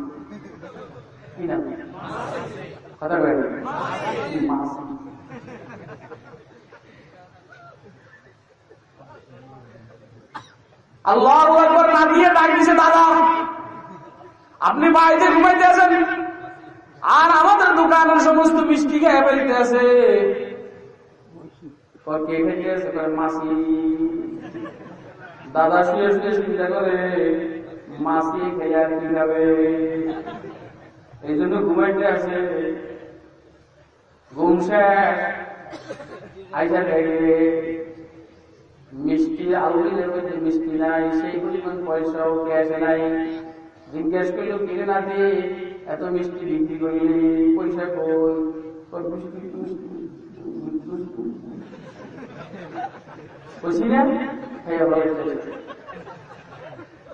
আপনি বাড়িতে ঘুমাইতে আছেন? আর আমাদের দোকানের সমস্ত মিষ্টি খেয়ে ফেলতে আছে। মাসি। দাদা শুয়ে শুয়ে চিন্তা করে, মাসি খেয়ে কি খাবে? এই জন্য ঘুমাইতে আছে ঘুম মিষ্টি আলুলের মধ্যে মিষ্টি নাই, সেই পরিমাণ পয়সাও ক্যাশে নাই। জিজ্ঞেস করল কিনে না দিয়ে এত মিষ্টি বিক্রি করলি? পয়সা কই? বুঝি হ্যাঁ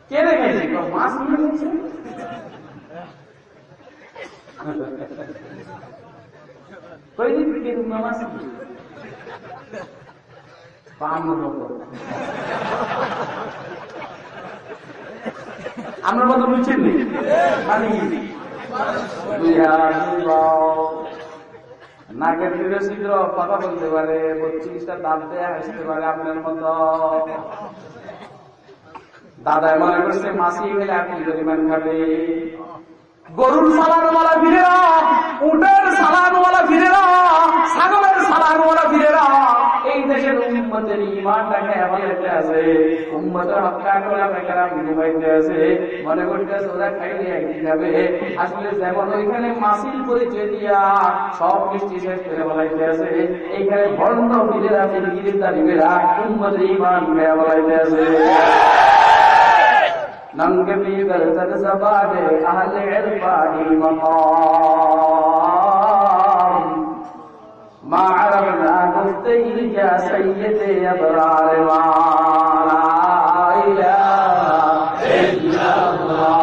কে রেখেছে মাছ নিয়ে গেছে কই দিন কে মাছ বাহান্ন নম্বর আমরা মতো বুঝছেন নি? কি? দুই হাত, দুই বাও। নাকের ছিদ্র ছিদ্র কথা বলতে পারে বত্রিশটা দাঁত দেয়া আসতে পারে আপনার মতো। দাদায় মনে করছে মাসি গেলে আপনি পরিমাণ খাবে গরুর সালানওয়ালা ফিরেরা উটের সালানওয়ালা ফিরেরা ছাগলের সালানওয়ালা ফিরেরা এই দেশের উম্মতের ইমানটাকে এভাবে আছে উম্মতের হকানোলা বেকারা ঘুমাইতে আছে, মনে করতে আছে ওরা খাইলে একদিন যাবে। আসলে যেমন ওইখানে মাসিল পরিচয় দিয়া সব মিষ্টি শেষ করে বলাইতে আছে, এইখানে ভণ্ড ফিরেরা ফিরে দাঁড়িয়েরা উম্মতের ইমান মেয়া বলাইতে আছে। ننگ في بلدة سباد أهل عرفان مقام ما عرفنا مفتي يا سيدي أبرار ما لا إله إلا الله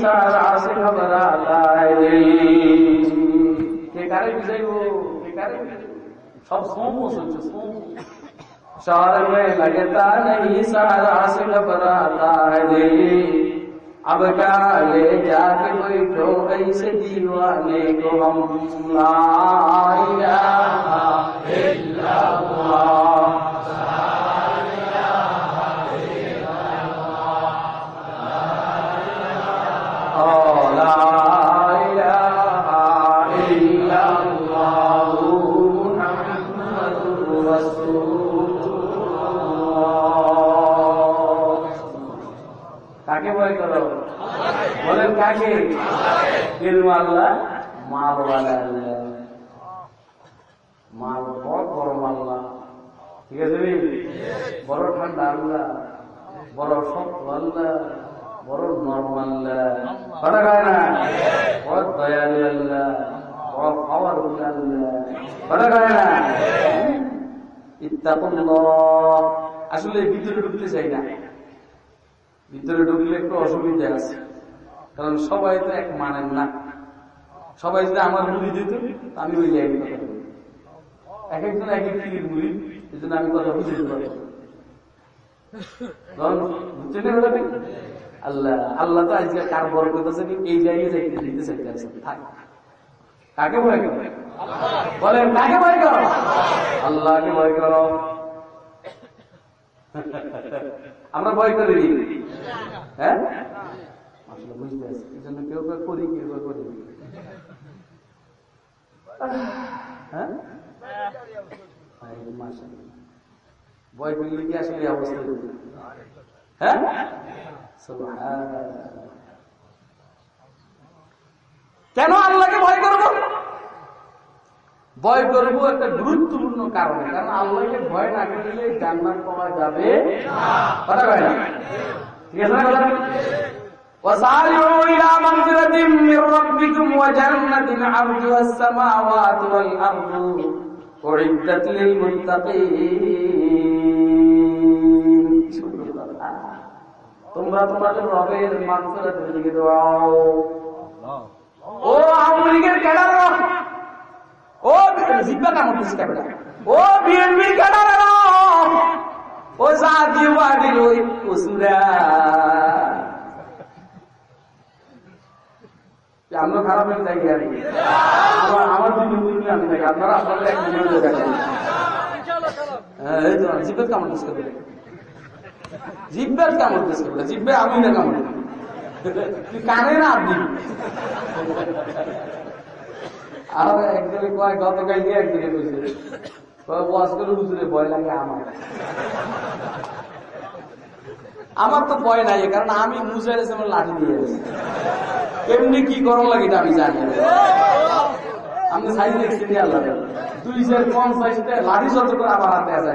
سارا سے خبر آتا ہے اب سومو سوچو سومو شار میں لگتا نہیں سارا سل بناتا ہے دے اب کیا لے جا کے کوئی ٹو گئی سے دیوانے کو ہم لا الہ الا اللہ۔ কাকে ইলমু আল্লাহ মালওয়ালা আল্লাহ মাল বড় গরম আল্লাহ ঠিক আছে? বড় ঠান্ডা আল্লাহ বড় শক্ত আল্লাহ বড় নরম আল্লাহ কথা না? বড় দয়ালু আল্লাহ বড় পাওয়ার আল্লাহ কথা আসলে ভিতরে ঢুকতে চাই না। ভিতরে ঢুকলে একটু অসুবিধা আছে। কারণ সবাই তো এক মানেন না। সবাই যদি আমার মুড়ি দিত আমি ওই জায়গায় এক একজন এক এক মুড়ি, এই জন্য আমি কথা বুঝতে আল্লাহ আল্লাহ তো আজকে কার করতেছে এই জায়গায় দিতে চাইতেছে থাক। কাকে কাকে ভয় করো? আল্লাহকে ভয় করো। আমরা ভয় করে হ্যাঁ? আসলে বুঝতে এই জন্য কেউ কেউ করি, কেউ কেউ করি। হ্যাঁ? অবস্থা? হ্যাঁ? কেন আল্লাহকে ভয় করব? ভয় করব একটা গুরুত্বপূর্ণ কারণে। কারণ আল্লাহকে ভয় না করলে জান্নাত পাওয়া যাবে ঠিক আছে وسارعوا إلى مغفرة من ربكم وجنة عرضها السماوات والأرض أعدت للمتقين তোমরা তোমাদের রবের মাগফিরাতের দিকে দাও ও আওয়ামী লীগের ক্যাডার ও জিব্বা কামড় দিচ্ছে ক্যাডার ও বিএনপির ক্যাডার ও জাতীয়বাদীর ওই কুসুরা আমরা খারাপ হয়ে থাকি আর কি। আমার দুই আমি আপনারা আপনাদের এক নম্বর দেখেন। হ্যাঁ আমি না আপনি আর দিয়ে ভয় লাগে আমার। আমার তো ভয় নাই কারণ আমি মুসাইল ইসলামের লাঠি দিয়ে আছি এমনি কি গরম লাগে এটা আমি জানি। আমি সাইজ দেখছি দুই চার কম সাইজতে লাঠি যত করে আমার হাতে আছে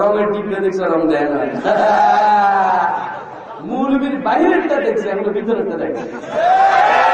রঙের দেখছে বাইরেরটা দেখছে, এগুলো ভিতরেরটা দেখছে।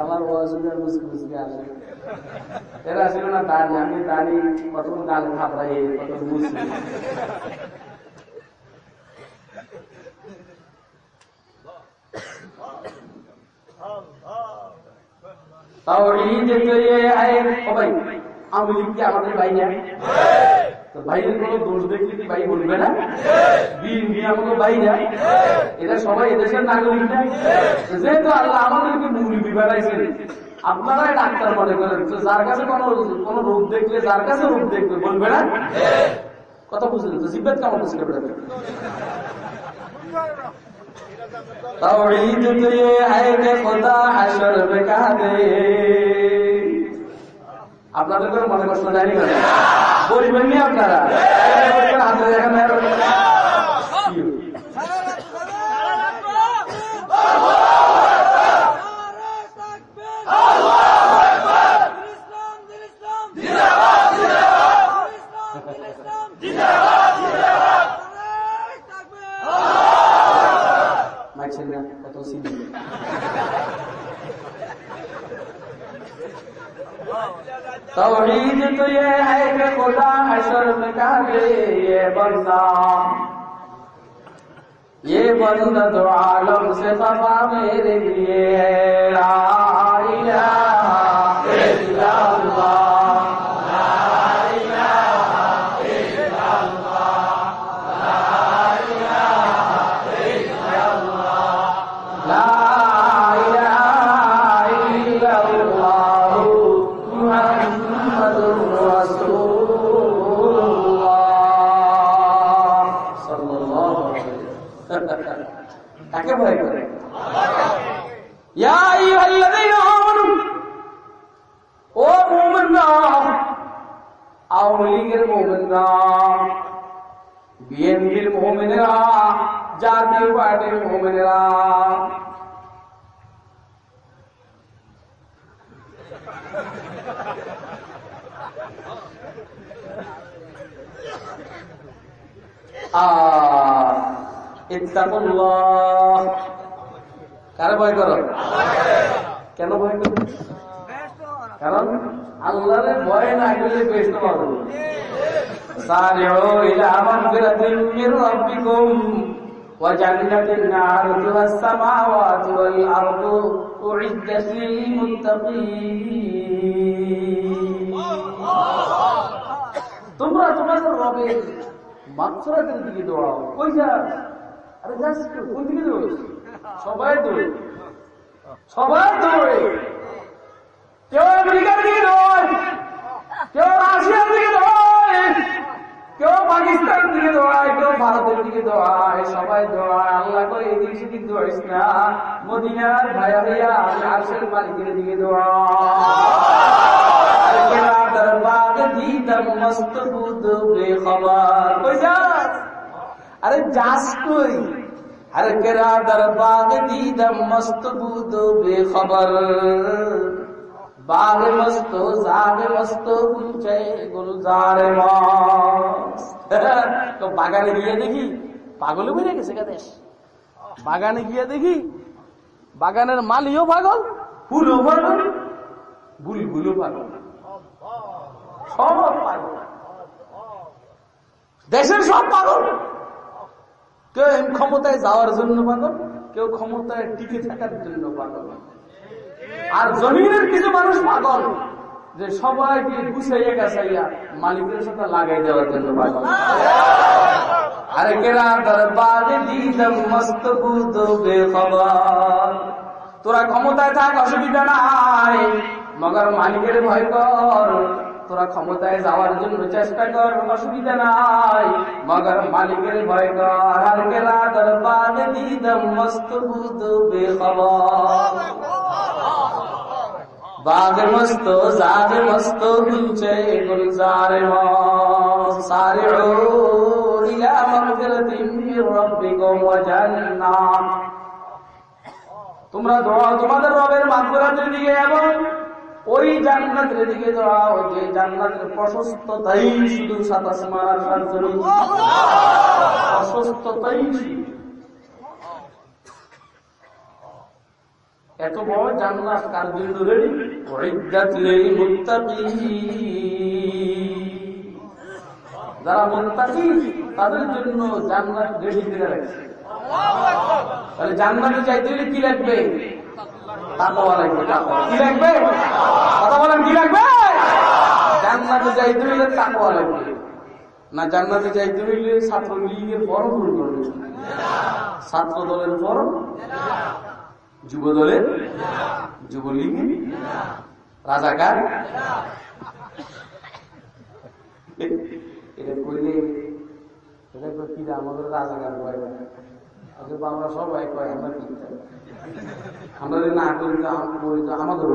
আমার ওয়াজুদার মুসকি মুসকি আসে এরা ছিল না দাঁড়ি আমি দাঁড়ি কত গাল খাবড়াই কত মুসকি তাও ঈদ তো ये है ও ভাই আওয়ামী লীগ কি আমাদের ভাই না তো ভাইয়ের কোনো দোষ দেখলে কি ভাই বলবে না? এরা সবাই এদেশের নাগরিক যেহেতু আল্লাহ আমাদেরকে মুরগি ডাক্তার মনে করেন যার কাছে কোনো কোনো রোগ দেখলে যার কাছে রোগ দেখবে বলবে না? কথা বুঝলেন তো? জিব্বাত কেমন বুঝলে বেড়াবে তাও تو یہ ہے کہ আপনাদের কোনো মনে কষ্ট জানি না বলবেন নি আপনারা। হাতে দেখেন में कहे ये बंदा ये बंदा तो आलम से खफा मेरे लिए है দিলাম আর ইত্তাকুল্লাহ। কারে ভয় করো? কেন ভয় করো? কারণ আল্লাহর ভয় না করলে বেশতে পারব সারিও ইলা মাগফিরাতিন وجنة عرضها السماوات والأرض أعدت للمتقين তোমরা তোমাদের রবের মাত্রাতের দিকে দৌড়াও কই যাস আরে যাস কেউ? কোন দিকে দৌড়িস সবাই দৌড়ে সবাই দৌড়ে কেউ আমেরিকার দিকে দৌড় কেউ রাশিয়ার দিকে দৌড়ায় কেউ পাকিস্তান দিকে দৌড়ায় কেউ ভারতের দিকে দৌড়ায় সবাই দৌড়ায় আল্লাহ করে এদিক সেদিক দৌড়াইস না। মদিনার ভাইয়া ভাইয়া, আমি আরশের মালিকের দিকে দৌড়ায় দরবাগ দিদম মস্ত বুদ বেখবর। কই আরে যাস কই আরে কেরা দরবাগ দিদম মস্ত বুদ বেখবর। বারে মস্ত জারে মস্ত তো বাগানে গিয়ে দেখি পাগল গেছে বাগানে গিয়ে দেখি বাগানের মালিও পাগল ফুলও পাগল বুলবুলও পাগল সব পাগল দেশের সব পাগল কেউ ক্ষমতায় যাওয়ার জন্য পাগল কেউ ক্ষমতায় টিকে থাকার জন্য পাগল আর জমিনের কিছু মানুষ পাগল, যে সবাইকে গুছাইয়া গাছাইয়া মালিকের সাথে লাগাই দেওয়ার জন্য পাগল। মস্ত তোরা ক্ষমতায় থাক, অসুবিধা নাই, মগর মালিকের ভয় কর। তোরা ক্ষমতায় যাওয়ার জন্য চেষ্টা কর, অসুবিধা নাই, মগর মালিকের ভয় কর। আর কেরা দরবারে দিদম মস্ত বুদ বেখবর बाग मस्त जाग मस्त गुंचे गुलजार सारे इला मगफिरतिन मिर रब्बिकुम ওয়া জান্নাত তোমরা দোয়া তোমাদের রবের মাগফিরাতের দিকে এবং ওই জান্নাতের দিকে দোয়াও যে জান্নাতের প্রশস্ততাই শুধু সাত আসমান আর সাত জমিন প্রশস্ততাই শুধু এত বড় জান্নাত কার জন্য রেডি যারা মুত্তাকি, তাদের জন্য জান্নাত রেডি করে রাখছে। তাহলে জান্নাতে চাইতে হলে কি লাগবে? লাগবে কি লাগবে? কথা কি লাগবে? লাগবে। না হইলে ছাত্র ফর্ম করবে। দলের ফর্ম? যুব দলের যুবলীগ? রাজাকার? এটা করলে এটা কি আমাদের রাজাকার কয় না অথচ আমরা সবাই কয় আমরা কি না করি তো তো আমাদের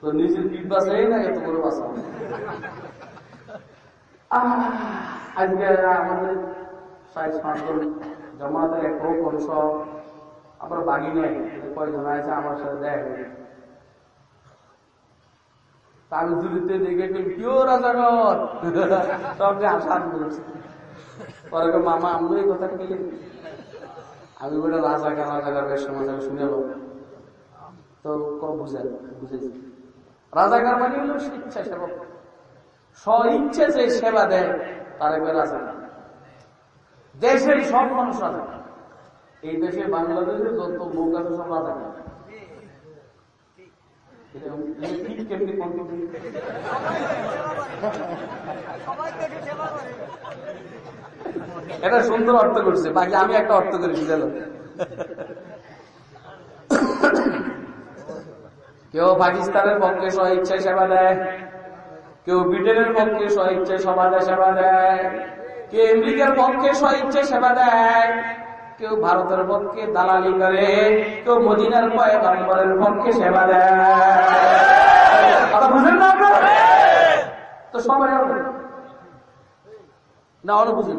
তো নিজের বাঁচাই না এত করে আহ, আজকে আমাদের ষাট পাঁচজন জামাতের এক অংশ আমরা বাগি নেই। কয়জন আছে? আমার সাথে দেখ আমি দূরিতে দেখে কেউ রাজাগর সবকে আসান করেছে পরে মামা আমি এই কথা খেলে আমি বলে রাজাকার রাজাকার বেশ সমাজ শুনে তো কম বুঝেন বুঝেছি। রাজাকার মানে হলো ইচ্ছা সেবক স্ব ইচ্ছে যে সেবা দেয়, তার রাজাকার দেশের সব মানুষ রাজাকার এই দেশে বাংলাদেশে যত লোক আছে সব রাজাকার এটা সুন্দর অর্থ করছে, বাকি আমি একটা অর্থ করেছি জানো কেউ পাকিস্তানের পক্ষে স্ব ইচ্ছায় সেবা দেয়, কেউ ব্রিটেনের পক্ষে স্ব ইচ্ছায় সমাজে সেবা দেয়। কেউ আমেরিকার পক্ষে স্ব ইচ্ছায় সেবা দেয়? কেউ ভারতের পক্ষে দালালি করে, কেউ মদিনার পয়গম্বরের পক্ষে সেবা দেয়। না? তো সবাই না অনেক বুঝেন।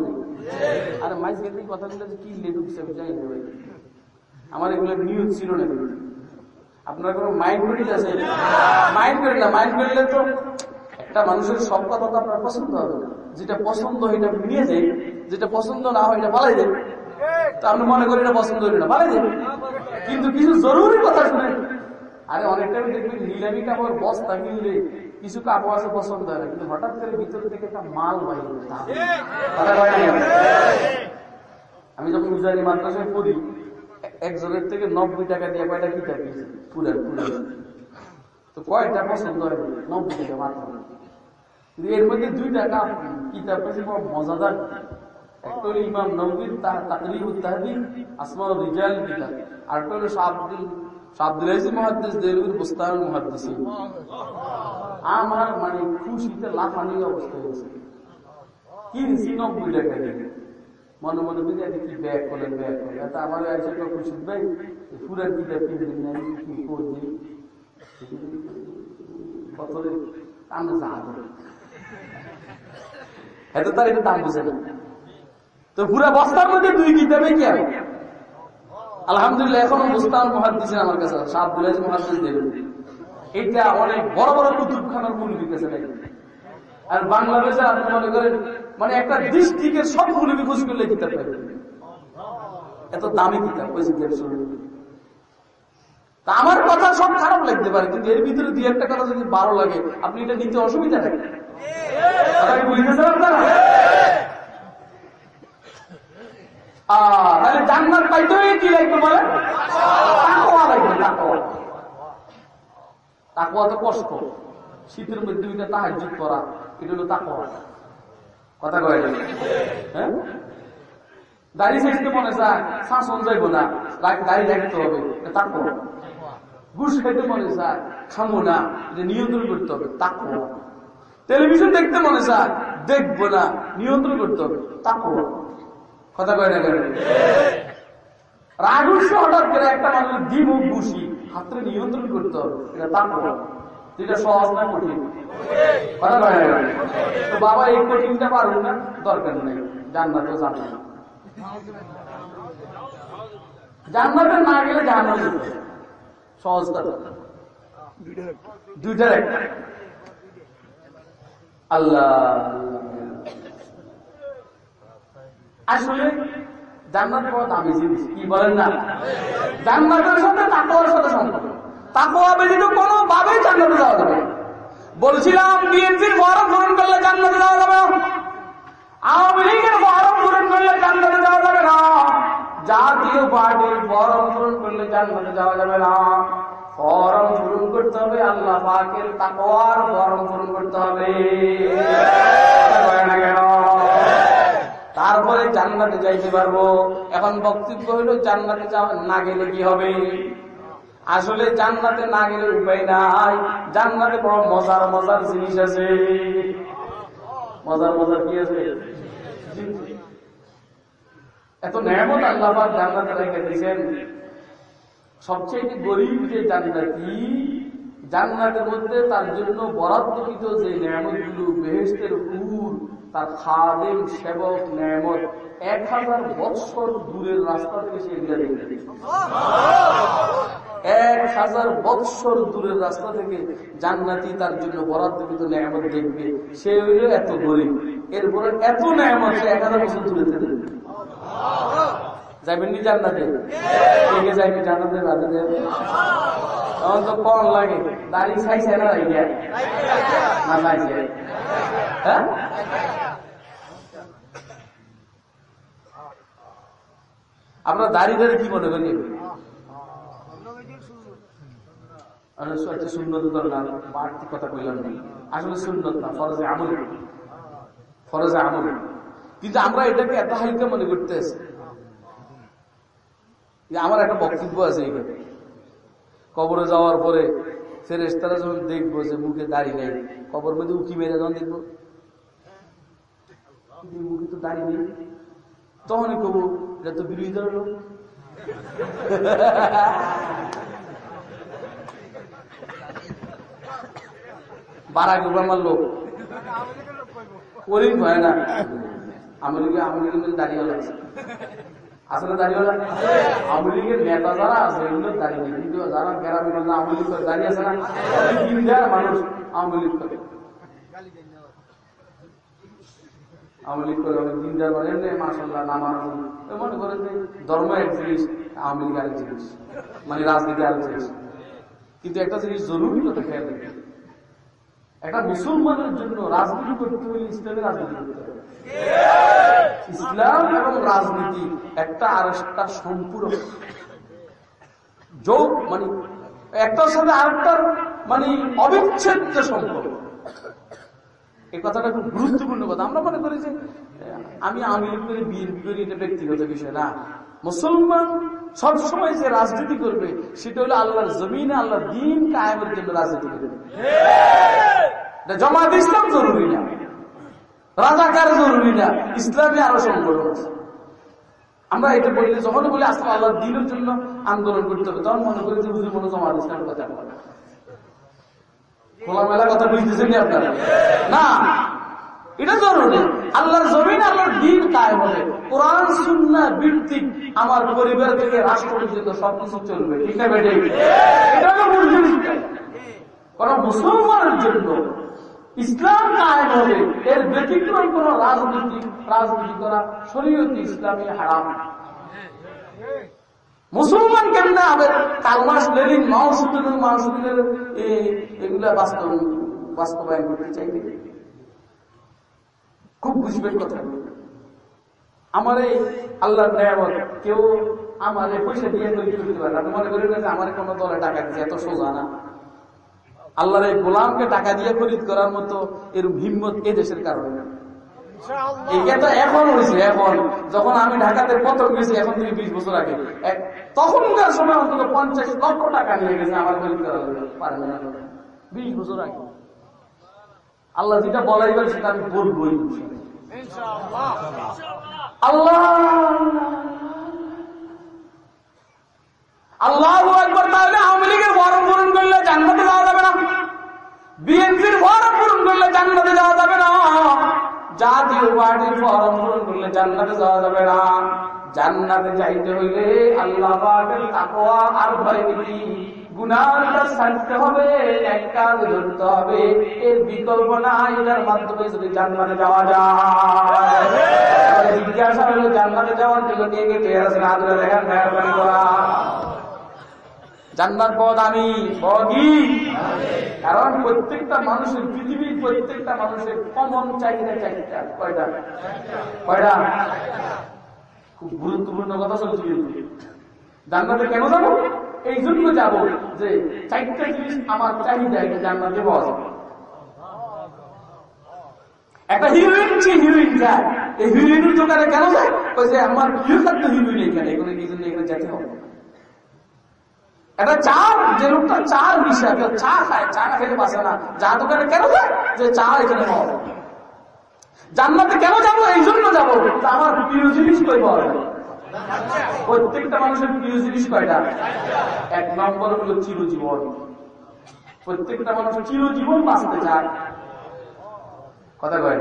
আরে মাইস কথা বলে কি লেটুক হিসাবে জানি না আমার এগুলো নিউজ ছিল না। আপনার কোনো মাইন্ড করিল আছে মাইন্ড করি না মাইন্ড করলে তো একটা মানুষের সব কথা তো আপনার পছন্দ হবে না। যেটা পছন্দ এটা নিয়ে যাই যেটা পছন্দ না হয় এটা পালাই যাবে তো আপনি মনে করেন এটা পছন্দ হইল না পালাই যাবে কিন্তু কিছু জরুরি কথা শুনেন আরে অনেকটা দেখবেন নিলামি কাপড় বস্তা কিনলে কিছু কাপড় আছে পছন্দ হয় না, কিন্তু হঠাৎ করে ভিতর থেকে একটা মাল বাইরে? আমি যখন উজানি মাদ্রাসায় পড়ি, একজনের থেকে নব্বই টাকা দিয়ে কয়টা কিতাব পুরান পুরান। তো কয়টা পছন্দ হয়? নব্বই টাকা মাত্র। এর মধ্যে দুইটা কাপ কিতাব পেয়েছি বড় মজাদার। একটা হলো ইমাম নবীর তাকরিবুত তাহদিব আসমাউল রিজাল কিতাব। আর একটা হলো শাহাবুল আমার মানে খুশিতে লাফানি অবস্থা হয়েছে মনে মনে কি ব্যাগ করলেন ব্যাগ করলেন। আমার খুশি ভাই পুরান কিতাব কিনবেন না কি আমরা তার এটা দাম বুঝে না তো পুরা বস্তার মধ্যে দুই কিতাবে কি হবে আলহামদুলিল্লাহ মহাদিস আমার কাছে এটা অনেক বড় বড় কুতুবখানার নাই আর বাংলাদেশে আপনি মনে করেন মানে একটা ডিস্ট্রিক্টের সবগুলো করলে কিতাব পাবেন এত দামি কিতাব, ওই তা আমার কথা সব খারাপ লাগতে পারে, কিন্তু এর ভিতরে দুই একটা কথা যদি ভালো লাগে, আপনি এটা নিতে অসুবিধা নেই তাহলে পাইতে কি লাগবে তো কষ্ট। শীতের মধ্যে দুইটা তাহাজ্জুদ করা এটা হলো তাকওয়া। কথা কয়? হ্যাঁ? দাড়ি শেষতে মনে চায়, শাসন যাইব না দাড়ি রাখতে হবে তাকওয়া। ঘুষ খাইতে মনে চায়, খামো না নিয়ন্ত্রণ করতে হবে, তাকওয়া। টেলিভিশন দেখতে মনে চায়। দেখব না, নিয়ন্ত্রণ করতে হবে। তাকওয়া কথা কয় না কেন? হঠাৎ করে একটা মানুষের দ্বিমুখ ঘুষি। হাতে নিয়ন্ত্রণ করতে হবে। এটা তাকওয়া যেটা সহজ তো বাবা এই না, দরকার নেই। গেলে দুইটার একটা আল্লাহ আসলে জান্নাত বড় দামি জিনিস, কি বলেন না? জান্নাতের সাথে তাকওয়ার সাথে সম্পর্ক। তাকওয়া ব্যতীত কোনো ভাবে জান্নাতে যাওয়া যাবে বলছিলাম বিএনপির ফরম পূরণ করলে জান্নাতে যাওয়া যাবে আওয়ামী লীগের ফরম পূরণ করলে জান্নাতে যাওয়া যাবে না। জাতীয় পার্টির ফরম পূরণ করলে জান্নাতে যাওয়া যাবে না। ফরম পূরণ করতে হবে, আল্লাহ পাকের তাকওয়ার ফরম পূরণ করতে হবে? তারপরে জান্নাতে যাইতে পারব। এখন বক্তব্য হইল, জান্নাতে না গেলে কি হবে? আসলে জান্নাতে না গেলে উপায় নাই। জান্নাতে বড় মজার মজার জিনিস আছে। মজার মজার কি আছে? এত নেমত আল্লাহ জান্নাতে রেখে দিয়েছেন। সবচেয়ে গরিব যে জান্নাতি, জান্নাতের মধ্যে তার জন্য বরাদ্দকৃত যে নেমতগুলো বেহেস্তের উর তার খাদেম, সেবক নেমত এক হাজার বৎসর দূরের রাস্তা থেকে সে এগুলা দেখবে এক হাজার বৎসর দূরের রাস্তা থেকে জান্নাতি তার জন্য বরাদ্দকৃত নেমত দেখবে, সে হইল এত গরিব। এরপরে এত নেমত সে এক হাজার বছর দূরে থেকে দেখবে যাবেন নি জান্নাতে? কে যাইবে জান্নাতে যাবে তখন তো কম লাগে। দাড়ি খাইছে না রাইয়া না হ্যাঁ? আমরা দাড়ি দাড়ি কি মনে করি না। কিন্তু আমরা এটাকে এত হালকা মনে করতে আছি আমার একটা বক্তব্য আছে এখানে কবরে যাওয়ার পরে ফেরেস তারা যখন দেখব যে মুখে দাড়ি নেই, কবর মধ্যে উকি মেরে যখন দেখব মুখে তো দাড়ি নেই। তখনই কবো, এটা তো বিরোধী দলের লোক। বারাক ওবামার লোক। করিম হয় না। লীগের মধ্যে দাঁড়িয়ে আছে। আসলে দাঁড়িয়ে আওয়ামী লীগের নেতা যারা আছে, এগুলো দাঁড়িয়ে কিন্তু যারা মধ্যে আওয়ামী লীগ করে দাঁড়িয়ে আছে না মানুষ আওয়ামী লীগ করে? মানে রাজনীতি আরেক জিনিস। কিন্তু একটা জিনিস জরুরি একটা মুসলমানের জন্য রাজনীতি করতে হলে ইসলামের রাজনীতি করতে হবে। ইসলাম এবং রাজনীতি একটা আর একটা সম্পূরক। যোগ মানে একটার সাথে আরেকটার মানে অবিচ্ছেদ্য সম্পর্ক। এই কথাটা খুব গুরুত্বপূর্ণ কথা। আমরা মনে করি যে আমি আমি করে, বিএনপি করি, এটা ব্যক্তিগত বিষয় না। মুসলমান সবসময় যে রাজনীতি করবে, সেটা হলো আল্লাহর জমিনে, আল্লাহর দিন কায়েমের জন্য রাজনীতি করবে। জমাত ইসলাম জরুরি না। রাজাকার জরুরি না ইসলামে আরও সম্পর্ক আছে আমরা এটা বলি, যখন বলি, আসলে আল্লাহর দিনের জন্য আন্দোলন করতে হবে, তখন মনে করি যে বুঝি মনে জমাত ইসলামের কথা খোলামেলা কথা বুঝতেছেন আপনারা? না। এটা জরুরি। আল্লাহর জমিন, আল্লাহর দিন কায় হবে। কোরআন, সুন্না, ভিত্তিক আমার পরিবার থেকে রাষ্ট্র পর্যন্ত সবকিছু চলবে। ঠিক বেটে এটা মুসলমানের জন্য ইসলাম কায়েম হবে এর ব্যতিক্রম কোন রাজনীতি রাজনীতি করা শরীয়তি ইসলামী হারাম মুসলমান কেমন হবে? কালমাস লেনিন মাওসুদ্দিন মাওসুদ্দিনের এগুলা বাস্তব, বাস্তবায়ন করতে চাইবে। খুব বুঝবেন কথা। আমার এই আল্লাহর নেয়ামত কেউ আমার পয়সা দিয়ে তৈরি করতে পারে না। মনে করি না যে আমার কোনো দলে টাকা দিচ্ছে এত সোজা না। আল্লাহর এই গোলামকে টাকা দিয়ে খরিদ করার মতো এরকম হিম্মত এ দেশের কারণে এটা এখন হয়েছে এখন। যখন আমি ঢাকাতে গেছি এখন থেকে বিশ বছর আগে। তখনকার সময় অন্তত পঞ্চাশ লক্ষ টাকা নিয়ে গেছে আমার খরিদ করা পারবে না বিশ বছর আগে। আল্লাহ যেটা বলাই বলাইবার সেটা আমি বলবই আল্লাহ! আল্লাহ একবার তাহলে আওয়ামী লীগের পূরণ করলে না বিএনপির ফরম পূরণ করলে জান্নাতে যাওয়া যাবে না জাতীয় পার্টির ফরম পূরণ করলে জান্নাতে যাওয়া যাবে না জান্নাতে যাইতে হইলে আল্লাহ তাকওয়া আর ভয় এর নাই জান্নাতে যাওয়া যায় জিজ্ঞাসা হলো যাওয়ার জন্য করা জান্নার পদ আমি কারণ প্রত্যেকটা মানুষের, পৃথিবীর প্রত্যেকটা মানুষের কমন চাহিদা চাহিদা। কয়টা? কয়টা? খুব গুরুত্বপূর্ণ কথা চলছে জান্নাতে কেন যাব? এই জন্য যাব যে চারটা জিনিস আমার চাহিদা, এটা জান্নাতে পাওয়া যাবে। একটা হিরোইন যে হিরোইন যায়। এই হিরোইনের দোকানে কেন যায়? আমার প্রিয় খাদ্য হিরোইন এখানে এখানে এই জন্য এখানে যেতে হবে একটা চা, যে লোকটা চা মিশে চা খায়, চা খেতে পারছে না চা দোকানে কেন যায়? যে চা এখানে পাওয়া জান্নাতে কেন যাব? এই জন্য যাব। আমার প্রিয় জিনিস কই পাওয়া প্রত্যেকটা মানুষের প্রিয় জিনিস কয়টা? এক নম্বর হলো চিরজীবন। প্রত্যেকটা মানুষ চিরজীবন বাঁচতে চায়। কথা কয়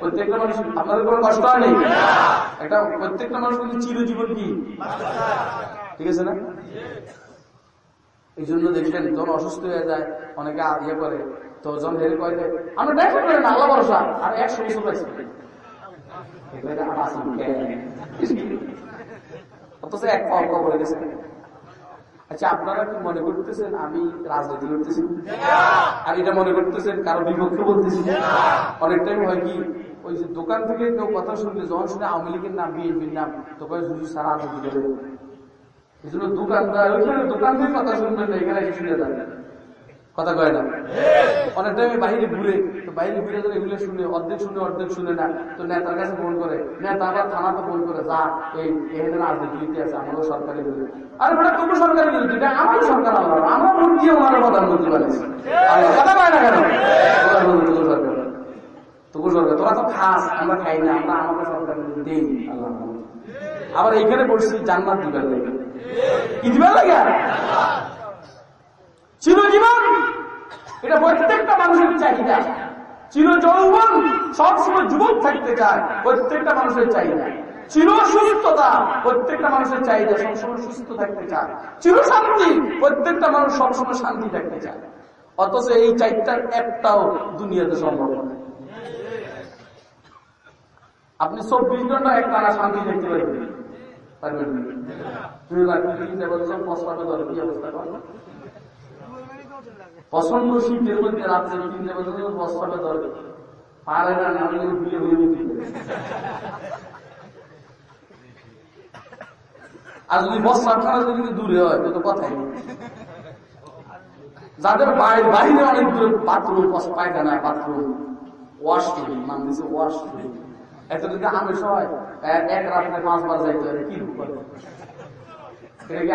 প্রত্যেকটা মানুষ, আপনাদের কোনো কষ্ট হয় নেই? একটা, প্রত্যেকটা মানুষ কিন্তু চিরজীবন কি? ঠিক আছে না? এই জন্য দেখলেন যখন অসুস্থ হয়ে যায়, অনেকে ইয়ে করে। তো যখন হেরে কয় আমরা দেখো করেন আল্লাহ ভরসা, আর একশো বছর পাইছি এক আচ্ছা আপনারা মনে করতেছেন আমি রাজনীতি করতেছি? আর এটা মনে করতেছেন কারও হয় কি, ওই যে দোকান থেকে কেউ কথা শুনলে যখন শুনে আওয়ামী লীগের নাম, বিএনপির নাম শুধু সারা করে দোকানদার ওইখানে কথা না, এখানে এসে কথা কয় না? অনেক বাইরে ঘুরে, তো বাইরে ঘুরে এগুলো শুনে, অর্ধেক শুনে অর্ধেক শুনে না, তো নেতার কাছে ফোন করে। নেতা আবার থানাতে ফোন করে, যা, এই এখানে আছে আমাদের সরকারি বিরোধী আরে বেটা তবু সরকারি বিরোধী এটা সরকার, আমরা দিয়ে কথা কয় না কেন? সরকার। তোরা তো খাস, আমরা খাই না, আমরা আমাকে সরকার দেই আল্লাহ আবার এইখানে বলছি জান্নাত দিবার লাগে কি লাগে? চিরজীবন, এটা প্রত্যেকটা মানুষের চাহিদা। চির যৌবন সবসময় যুবক থাকতে চায়, প্রত্যেকটা মানুষের চাহিদা। চির সুস্থতা প্রত্যেকটা মানুষের চাহিদা, সবসময় সুস্থ থাকতে চায়। চির শান্তি প্রত্যেকটা মানুষ সবসময় শান্তি থাকতে চায়। অথচ এই চারটার একটাও দুনিয়াতে সম্ভব নয়। আপনি চব্বিশ ঘণ্টা এক শান্তি দেখতে পারবেন। আর যদি বস্তাখানা যদি দূরে হয়, তো কথাই যাদের বাইরে বাইরে অনেক দূরে বাথরুম, পায়খানা, বাথরুম ওয়াশরুম দিচ্ছে ওয়াশরুম এত যদি আমেশ হয় এক- রাত্রে পাঁচবার যাইতে হবে কি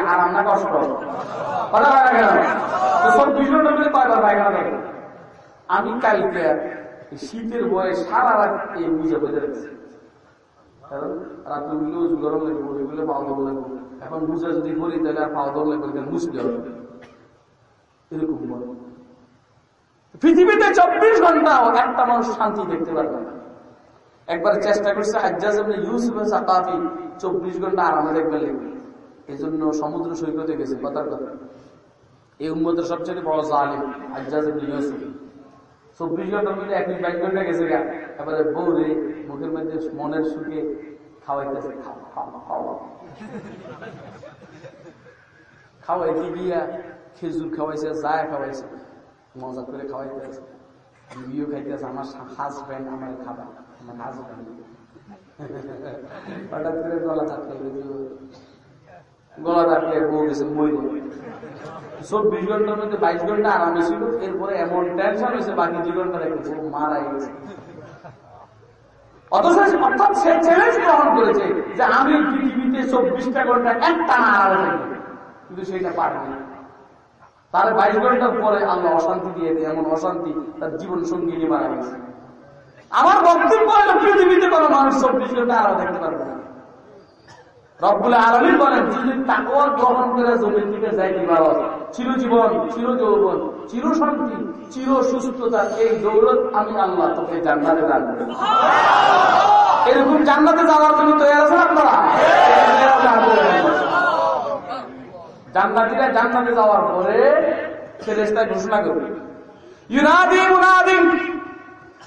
আরাম না কষ্ট? কথা না কেন? সব দুইজন মিলে আমি কালকে শীতের বয়স সারা রাত এই বুঝে বুঝে রেখেছি কারণ গরম দৌড় লাগবে এখন বুঝে যদি করি, তাহলে আর পাওয়া দৌড় লাগবে মুছতে হবে? এরকম পৃথিবীতে চব্বিশ ঘন্টাও একটা মানুষ শান্তি দেখতে পারবে না। একবার চেষ্টা করছে, হাজ্জাজ ইউসুফ সাকাফি চব্বিশ ঘণ্টা আরামে দেখবে লেগে এই জন্য সমুদ্র সৈকতে গেছে, কথার কথা। এই উম্মতের সবচেয়ে বড় জালিম হাজ্জাজ ইউসুফ। চব্বিশ ঘণ্টার মধ্যে এক বাইশ ঘণ্টা গেছে গা। এবারে বৌরে মুখের মধ্যে মনের সুখে খাওয়াইতেছে খাওয়া খাওয়া খাওয়া খাওয়াইতে গিয়া খেজুর খাওয়াইছে যায় খাওয়াইছে, মজা করে খাওয়াইতেছে। বিবিও খাইতেছে, আমার হাজব্যান্ড আমার খাবার। আমার চব্বিশ ঘণ্টার মধ্যে বাইশ ঘণ্টা আরামে ছিল, এরপরে এমন টেনশন হয়েছে, বাকি দুই ঘণ্টা রেখেছে মারা গেছে। চব্বিশটা ঘণ্টা কিন্তু সেটা তার বাইশ ঘণ্টার পরে আল্লাহ অশান্তি দিয়ে এমন অশান্তি তার জীবন সঙ্গী নিয়ে মারা গেছে। আমার বক্তব্য হলো পৃথিবীতে কোনো মানুষ চব্বিশ ঘণ্টা আরাম দেখতে পারবে না। রব্বুল আলমী বলেন যদি তাকওয়া গ্রহণ করে জমির দিকে যাই ইবাদত চির যৌবন চির শান্তি চির সুস্থতা এই দৌলত আমি আল্লাহ তোকে জান্নাতে জানব এরকম জান্নাতে যাওয়ার জন্য তৈরি আছেন আপনারা? জান্নাতিরা জান্নাতে যাওয়ার পরে ফেরেশতা ঘোষণা করবে ইউনাদি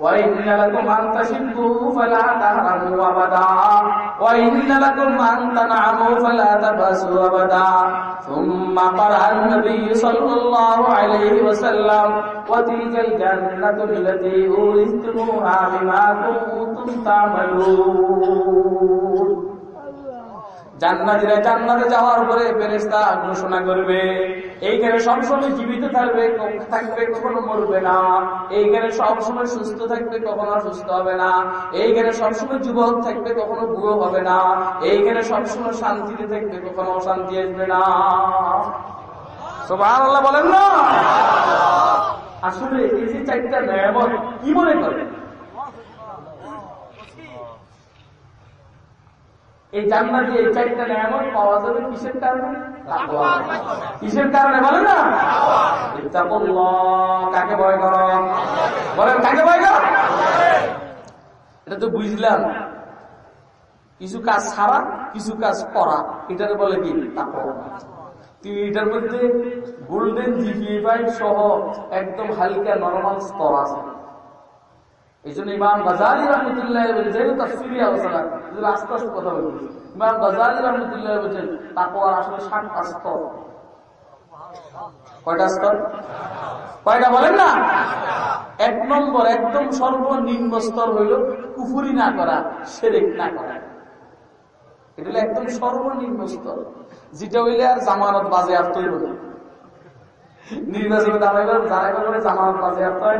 وإن لكم أن تشدوا فلا تهرموا أبدا وإن لكم أن تنعموا فلا تبأسوا أبدا ثم قرأ النبي صلى الله عليه وسلم وتلك الجنة التي أورثتموها بما كنتم تعملون জান্নাতিরা জান্নাতে যাওয়ার পরে ফেরেস্তা ঘোষণা করবে, এইখানে সবসময় জীবিত থাকবে থাকবে, কখনো মরবে না। এইখানে সবসময় সুস্থ থাকবে, কখনো সুস্থ হবে না। এইখানে সবসময় যুবক থাকবে, কখনো বুড়ো হবে না। এইখানে সবসময় শান্তিতে থাকবে, কখনো অশান্তি আসবে না। সোভান আল্লাহ বলেন না? আসলে এই যে চারটা নেয়ামত কি মনে করে? এই জান্নাতে এই চারটা নিয়ামত পাওয়া যাবে কিসের কারণে। কিসের কারণে বলেন না? কাকে ভয় কর? বলেন, কাকে ভয় কর? এটা তো বুঝলাম। কিছু কাজ ছাড়া কিছু কাজ করা। এটাকে বলে কি। তিনি এটার মধ্যে গোল্ডেন জিপিএ ফাইভ সহ একদম হালকা নরমাল স্তর আছে। এই জন্য ইমাম গাজালি রহমতুল্লাহ তার ইমাম গাজালি রহমতুল্লাহ বলছেন তাকওয়ার আসলে ষাটটা স্তর। কয়টা স্তর? কয়টা বলেন না? এক নম্বর, একদম সর্বনিম্ন স্তর হইল কুফুরি না করা, সেরেক না করা। এটা হলো একদম সর্বনিম্ন স্তর। যেটা হইলে আর জামানত বাজে আর তৈরি নির্বাচনে জামানত বাজে আর হয়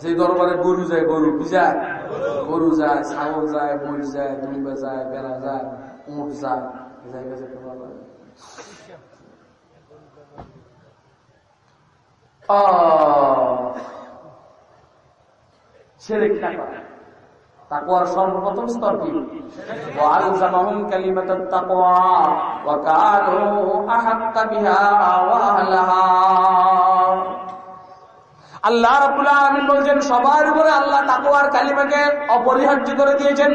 যে দরবারে গরু যায়, গরু কি যায় গরু যায়, ছাগল যায়, মহিষ যায় দুম্বা যায় বেড়া যায় উঠ যায় তাকওয়ার সর্বপ্রথম স্তর কি? আল্লাহ রাব্বুল আলামিন বলছেন সবার উপরে আল্লাহ তাকওয়ার কালিমাকে অপরিহার্য করে দিয়েছেন।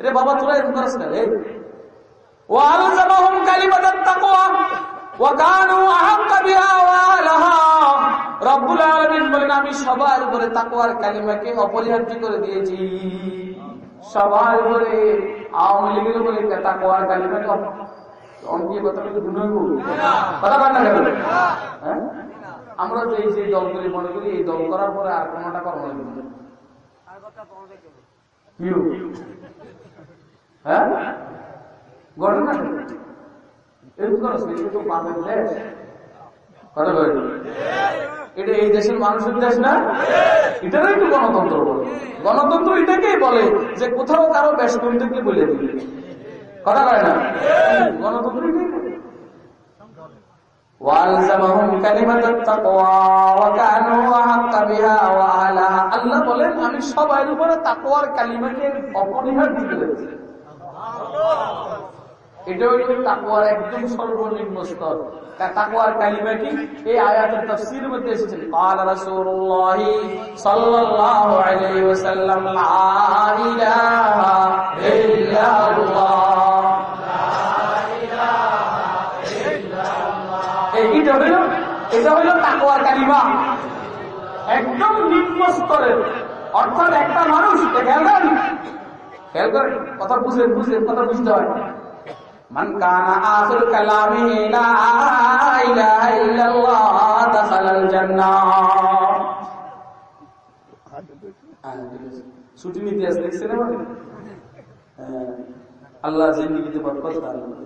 রে বাবা তোরা এরকম করিস না রে। তাকওয়া ওয়া কানু আহাক্কা বিহা ওয়া আহলাহা রব্বুল আলামিন বলেন আমি সবার উপরে তাকওয়ার কালিমাকে অপরিহার্য করে দিয়েছি। সবার উপরে আওয়ামী লীগের উপরে তাকওয়ার কালিমাকে অঙ্গীয় কথা বলে কথা বল হ্যাঁ? আমরা তো এই যে দলগুলি মনে করি এই দল করার পরে আর কোনটা কর্ম লাগবে না। হ্যাঁ? ঘটনা কি? এরকম করো এটা তো বাপের দেশ। কথা বলি এটা এই দেশের মানুষের দেশ না? এটারই একটু গণতন্ত্র বলে। গণতন্ত্র এটাকেই বলে যে কোথাও কারও বেষ্টনকে বলে দিবে। কথা বলে না? গণতন্ত্র এটাই বলে ওয়ালজামাহুম কালিমাতাত তাকওয়া ওয়া কানু আহাক্কা বিহা ওয়া আহলাহা আল্লাহ বলেন আমি সবার উপরে তাকওয়ার কালিমাকে অপরিহার্য করেছি এটা হইল তাকওয়ার একদম সর্বনিম্ন স্তর তা তাকওয়ার কালিমা কি এই আয়াতের তাফসীরের মধ্যে এসেছে قال رسول الله صلى الله عليه وسلم لا اله الا الله এটা হইল এটা হইল তাকওয়ার কালিমা একদম নিম্ন স্তরের অর্থাৎ একটা মানুষ খেয়াল করেন খেয়াল করেন কথা বুঝলেন বুঝলেন কথা বুঝতে হয় من كان آخر كلامه لا إله إلا الله دخل الجنة ছুটি নিতে আসে দেখছেন এবার? হ্যাঁ, আল্লাহ জিন্দিগিতে বরকত দান করুন।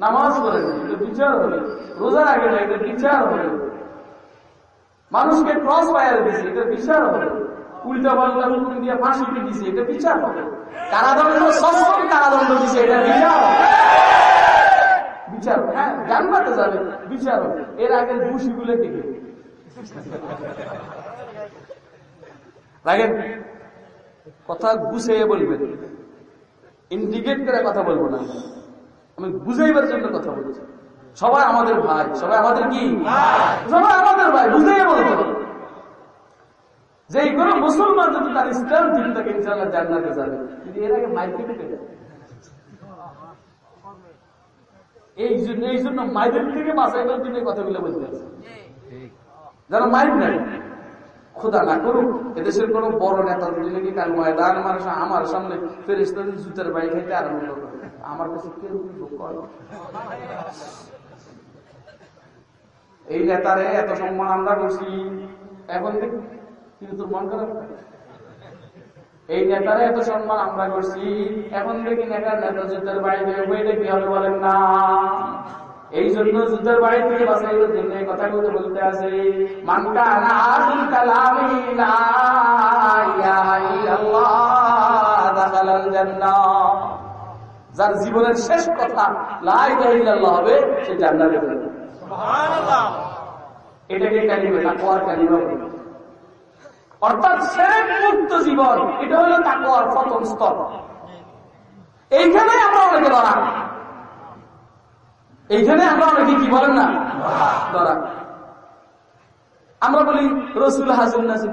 নামাজ পড়ে না এটা বিচার হবে, রোজা রাখে না, এটা বিচার হবে। মানুষকে ক্রস ফায়ার দিছে, এটা বিচার হবে। উল্টা পাল্টা হুকুম দিয়ে ফাঁসি দিছে, এটা বিচার হবে। কারাদণ্ড সশ্রম কারাদণ্ড দিছে, এটা বিচার হবে। বিচার। হ্যাঁ জানবাতে যাবে, বিচার এর আগের কথা গুছিয়ে বলবেন। ইন্ডিকেট করে কথা বলব না। আমি বুঝাইবার জন্য কথা বলছি সবাই আমাদের ভাই, সবাই আমাদের কি? সবাই আমাদের ভাই হবে যে কোন মুসলমান যদি তার ইসলাম থাকে ইনশাল্লাহ জান্নাতে যাবে। কিন্তু এর আগে মাইকে পেতে যাবে। এই জন্য এই জন্য মাইদের থেকে বাঁচাইবার জন্য কথাগুলো বলতে যারা নাই। খোদা না করুক, এদেশের কোন বড় নেতা যদি নাকি ময়দান আমার আমার সামনে ফেরিস্তাদের জুতের বাড়ি খাইতে আরম্ভ করে। আমার কাছে কেউ কিছু করে। এই নেতারে এত সম্মান আমরা করছি। এখন কিন্তু তোর মন খারাপ এই নেতারে এত সম্মান আমরা করছি। এখন দেখি নেতার নেতা যুদ্ধের বাড়ি থেকে বইটা কি হবে বলেন না। এই জন্য যুদ্ধের বাড়ি থেকে বাঁচাইবার জন্য এই কথাগুলো বলতে আছে। মানকা না আদুল কালামি লা ইলাহা ইল্লাল্লাহ দাখালাল জান্নাহ। যার জীবনের শেষ কথা লা ইলাহা হবে সে জান্নাতে যাবে। এটাকে কালিমা তাকওয়ার কালিমা বলে। অর্থাৎ সেরেক মুক্ত জীবন এটা হলো তাকওয়ার প্রথম স্তর। এইখানে আমরা অনেকে ধরা। এইখানে আমরা অনেকে কি বলেন না? ধরা। আমরা বলি রসুল হাজির নাজির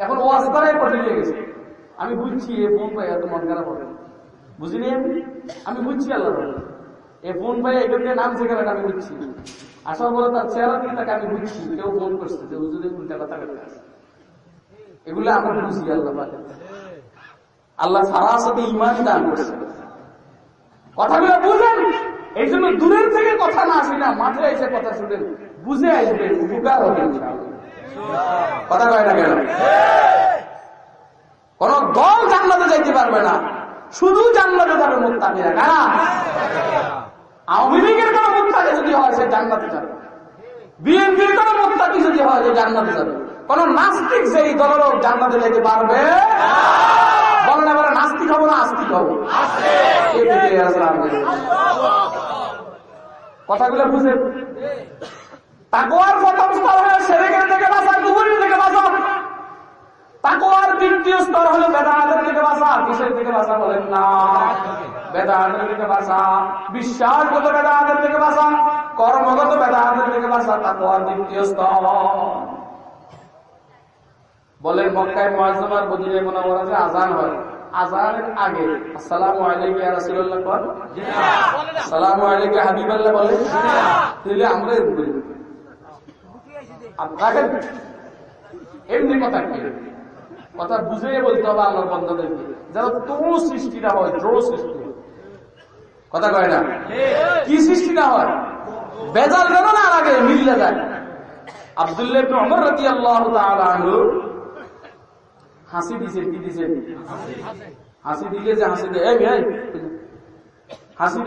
এখন ওয়াজ করাই পটে গেছে। আমি বুঝছি এ ফোন পাই এত মন খারাপ হবে বুঝিনি আমি? আমি বুঝছি আল্লাহ এ ফোন পাই এখান নাম শেখাবে আমি বুঝছি। আসার পরে তার চেহারা দিকে তাকে আমি বুঝছি। কেউ ফোন করছে যে হুজুরের উল্টা কথা বলতে আছে এগুলো আমরা বুঝি আল্লাহ। আল্লাহ সারা সাথে ইমান দান করছে। কথাগুলো বুঝেন। এই জন্য দূরের থেকে কথা না আসি না মাঠে এসে কথা শুনেন। বুঝে আসবেন, উপকার হবে ইনশাআল্লাহ। কথা কয় না কেন? কোন দল জান্নাতে যাইতে পারবে না। শুধু জান্নাতে যাবে মুক্তাকিরা কারা? আওয়ামী লীগের কোন মুক্তাকি যদি হয়, সে জান্নাতে যাবে। বিএনপির কোন মুক্তাকি যদি হয়, সে জান্নাতে যাবে। কোন নাস্তিক সেই দলের জান্নাতে যেতে পারবে? বলেন এবারে নাস্তিক হব না আস্তিক হব? কথাগুলো বুঝে তাকোয়ার প্রথম স্তর হলো সেরেকের থেকে বাঁচা কুহুরির থেকে বাঁচা তাকোয়ার দ্বিতীয় স্তর হলো বেদাতের থেকে বাঁচা কিসের থেকে বাঁচা বলেন না? বেদাতের থেকে বাঁচা বিশ্বাসগত বেদাতের থেকে বাঁচা কর্মগত বেদাতের থেকে বাঁচা তাকোয়ার দ্বিতীয় স্তর। বলেন মক্কায় মহাজমার বদিনে মনে করা যে আজান হয়। আজানের আগে আসসালামু আলাইকুম ইয়া রাসূলুল্লাহ আসসালামু আলাইকুম হাবিবাল্লাহ বলে তাহলে আমরা এরকম এমনি কথা কি? কথা বলতে হবে আল্লাহর বন্ধদেরকে তোর সৃষ্টিটা হয় সৃষ্টি কথা কয় না? কি সৃষ্টি না হয়? বেজাল না লাগে মিললে যায়। হাসি দিছে, কি দিছে? দিলে যে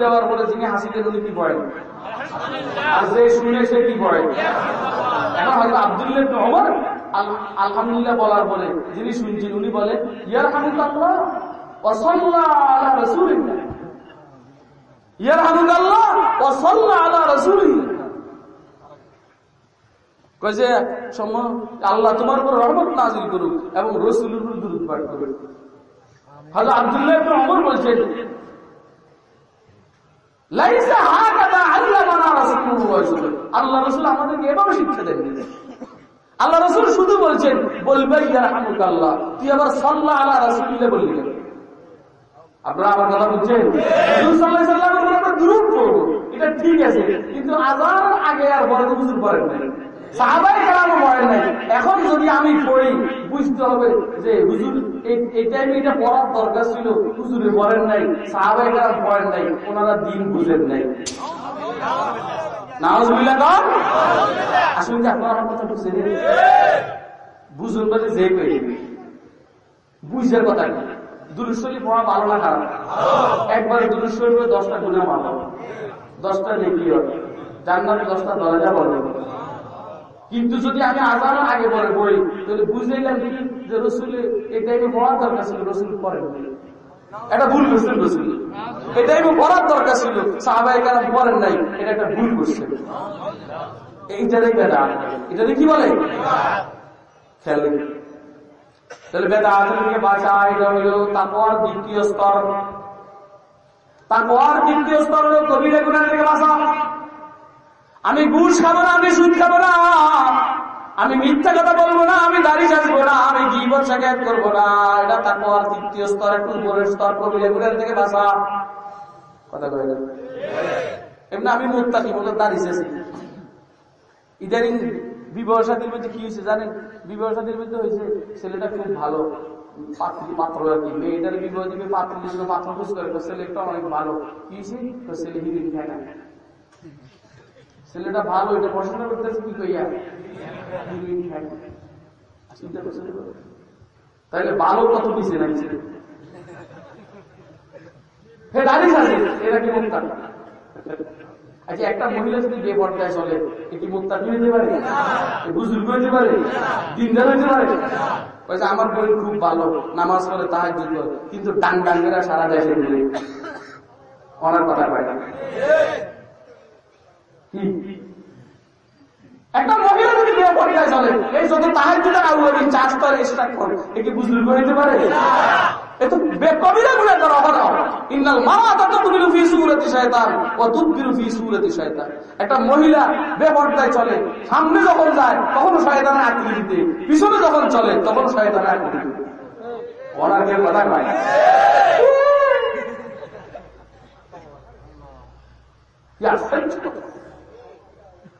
দেওয়ার পরে যিনি হাসি দেন, উনি কি পড়েন আলহামদুলিল্লাহ বলার যিনি শুনছেন, উনি বলে আল্লাহ তোমার উপর রহমত নাজিল করুক এবং হয়তো আব্দুল্লাহ বলছেন আল্লাহ রাসূল আমাদেরকে এভাবে শিক্ষা দেন। আল্লাহ রাসূল শুধু বলছেন, বলবে ইয়ারহামুকাল্লাহ তুই আবার সাল্লাল্লাহু আলা রাসূলিল্লাহ বললি আপনারা আমার কথা রাসূল এটা ঠিক আছে, কিন্তু আজান আগে আর পড়েন নাই। এখন যদি আমি পড়ি, বুঝতে হবে যে হুজুর, এই- টাইমে এটা পড়ার দরকার ছিল, হুজুরে পড়েন নাই সাহাবাই কেরাম পড়েন নাই, ওনারা দিন বুঝেন নাই। বুঝুন বলে যে বুঝার কথা দুরুশ্বরী পড়া ভালো না খারাপ একবারে দুরুশ্বরী দশটা গুণা ভালো দশটা দশটা দরজা কিন্তু যদি আমি আজান আগে পরে পড়ি তাহলে বুঝে গেলাম যে রসুল এই টাইমে পড়ার দরকার ছিল, রসুল পরে এটা ভুল করছেন রসুল এই টাইমে পড়ার দরকার ছিল। সাহাবাই কারণ পড়েন নাই, এটা একটা ভুল করছে এইটা দেখবে না। এটা কি বলে? রেখে। তাহলে থেকে বাঁচা এটা দ্বিতীয় স্তর। তাকওয়ার দ্বিতীয় স্তর হলো কবিরা গুনাহ থেকে বাঁচা আমি ঘুষ খাব না, আমি সুদ খাব না। আমি মিথ্যা কথা বলব না, আমি দাড়ি সাজবো না, আমি গিবত সাকায়াত করব না। এটা তাকওয়ার তৃতীয় স্তর, একটু উপরের স্তর কবিরা গুনাহ থেকে বাঁচা কথা কয়ে এমনি আমি মুত্তাকি বলে দাড়ি ইদানিং বিবাহ মধ্যে কি হয়েছে জানেন? বিবাহ মধ্যে হয়েছে, ছেলেটা খুব ভালো, পাত্রী আর কি। মেয়েটার বিবাহ দিবে পাত্র পাত্র খুঁজ করে ছেলেটা অনেক ভালো। কি হয়েছে? ছেলে হিরিন খায় ছেলেটা ভালো, এটা পড়াশোনা করতেছে কি কইয়া? তাহলে ভালো কত কি মুক্তা আচ্ছা চলে, এ কি মুক্তা কি হইতে পারে? এ বুজুর্গ হইতে পারে? দিনদার হইতে পারে? কয়েছে আমার বোন খুব ভালো, নামাজ পড়ে তাহার যুদ্ধ কিন্তু ডাং ডাঙ্গেরা সারা দেশে ঘুরে। কথা পায় না? একটা মহিলা যদি বিয়ে চলে এই যত তাহার আউয়াবিন চাষ করে করে হইতে পারে? শয়তান শয়তান একটা মহিলা বেপর্দায় চলে, সামনে যখন যায়, তখন শয়তানের আকৃতিতে, পিছনে যখন চলে, তখন শয়তানের আকৃতিতে। না।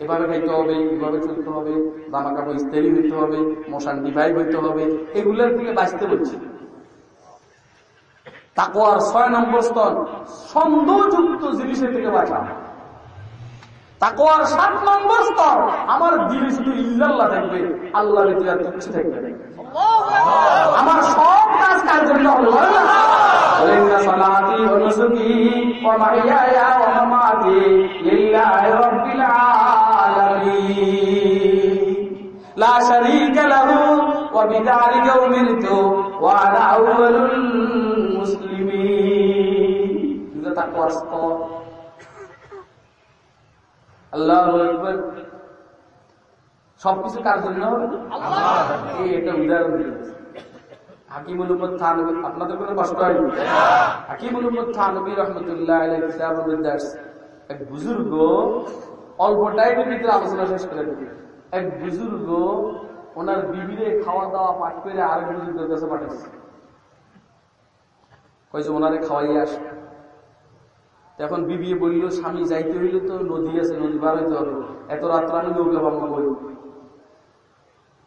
এভাবে খাইতে হবে এভাবে চলতে হবে জামা কাপড় ইস্তেরি হইতে হবে মশান ডিভাই হইতে হবে এগুলোর থেকে বাঁচতে বলছি তাকওয়ার ছয় নম্বর স্তর সন্দেহযুক্ত জিনিসের থেকে বাঁচা তাকওয়ার সাত নম্বর স্তর আমার দিলে শুধু ইল্লাল্লাহ থাকবে আল্লাহ ব্যতীত আর কিচ্ছু থাকবে না। আমার সব কাজ কার জন্য হলো وإن صلاتي ونسكي ومحياي ومماتي لله رب العالمين لا شريك له وبذلك أمرت وأنا أول المسلمين إذا تقوى الصلاة আল্লাহ আকবার সবকিছু কার জন্য এই এটা উদাহরণ দিয়েছে হাকিমুল উম্মদ থানবী আপনাদের কোনো কষ্ট হয়নি হাকিমুল উম্মদ থানবী রহমতুল্লাহ আলাইহি কিতাবুল দার্স এক বুজুর্গ অল্প টাইমের ভিতরে আলোচনা শেষ করে দিল এক বুজুর্গ, ওনার বিবিরে খাওয়া দাওয়া পাঠ করে আরেক বুজুর্গের কাছে পাঠাচ্ছে কয়েছে ওনারে খাওয়াই আস। এখন বিবিএ বলল, স্বামী, যাইতে হইলে তো নদী আছে, নদী বার হইতে হবে। এত রাত্রে আমি নৌকা ভাঙবো বলব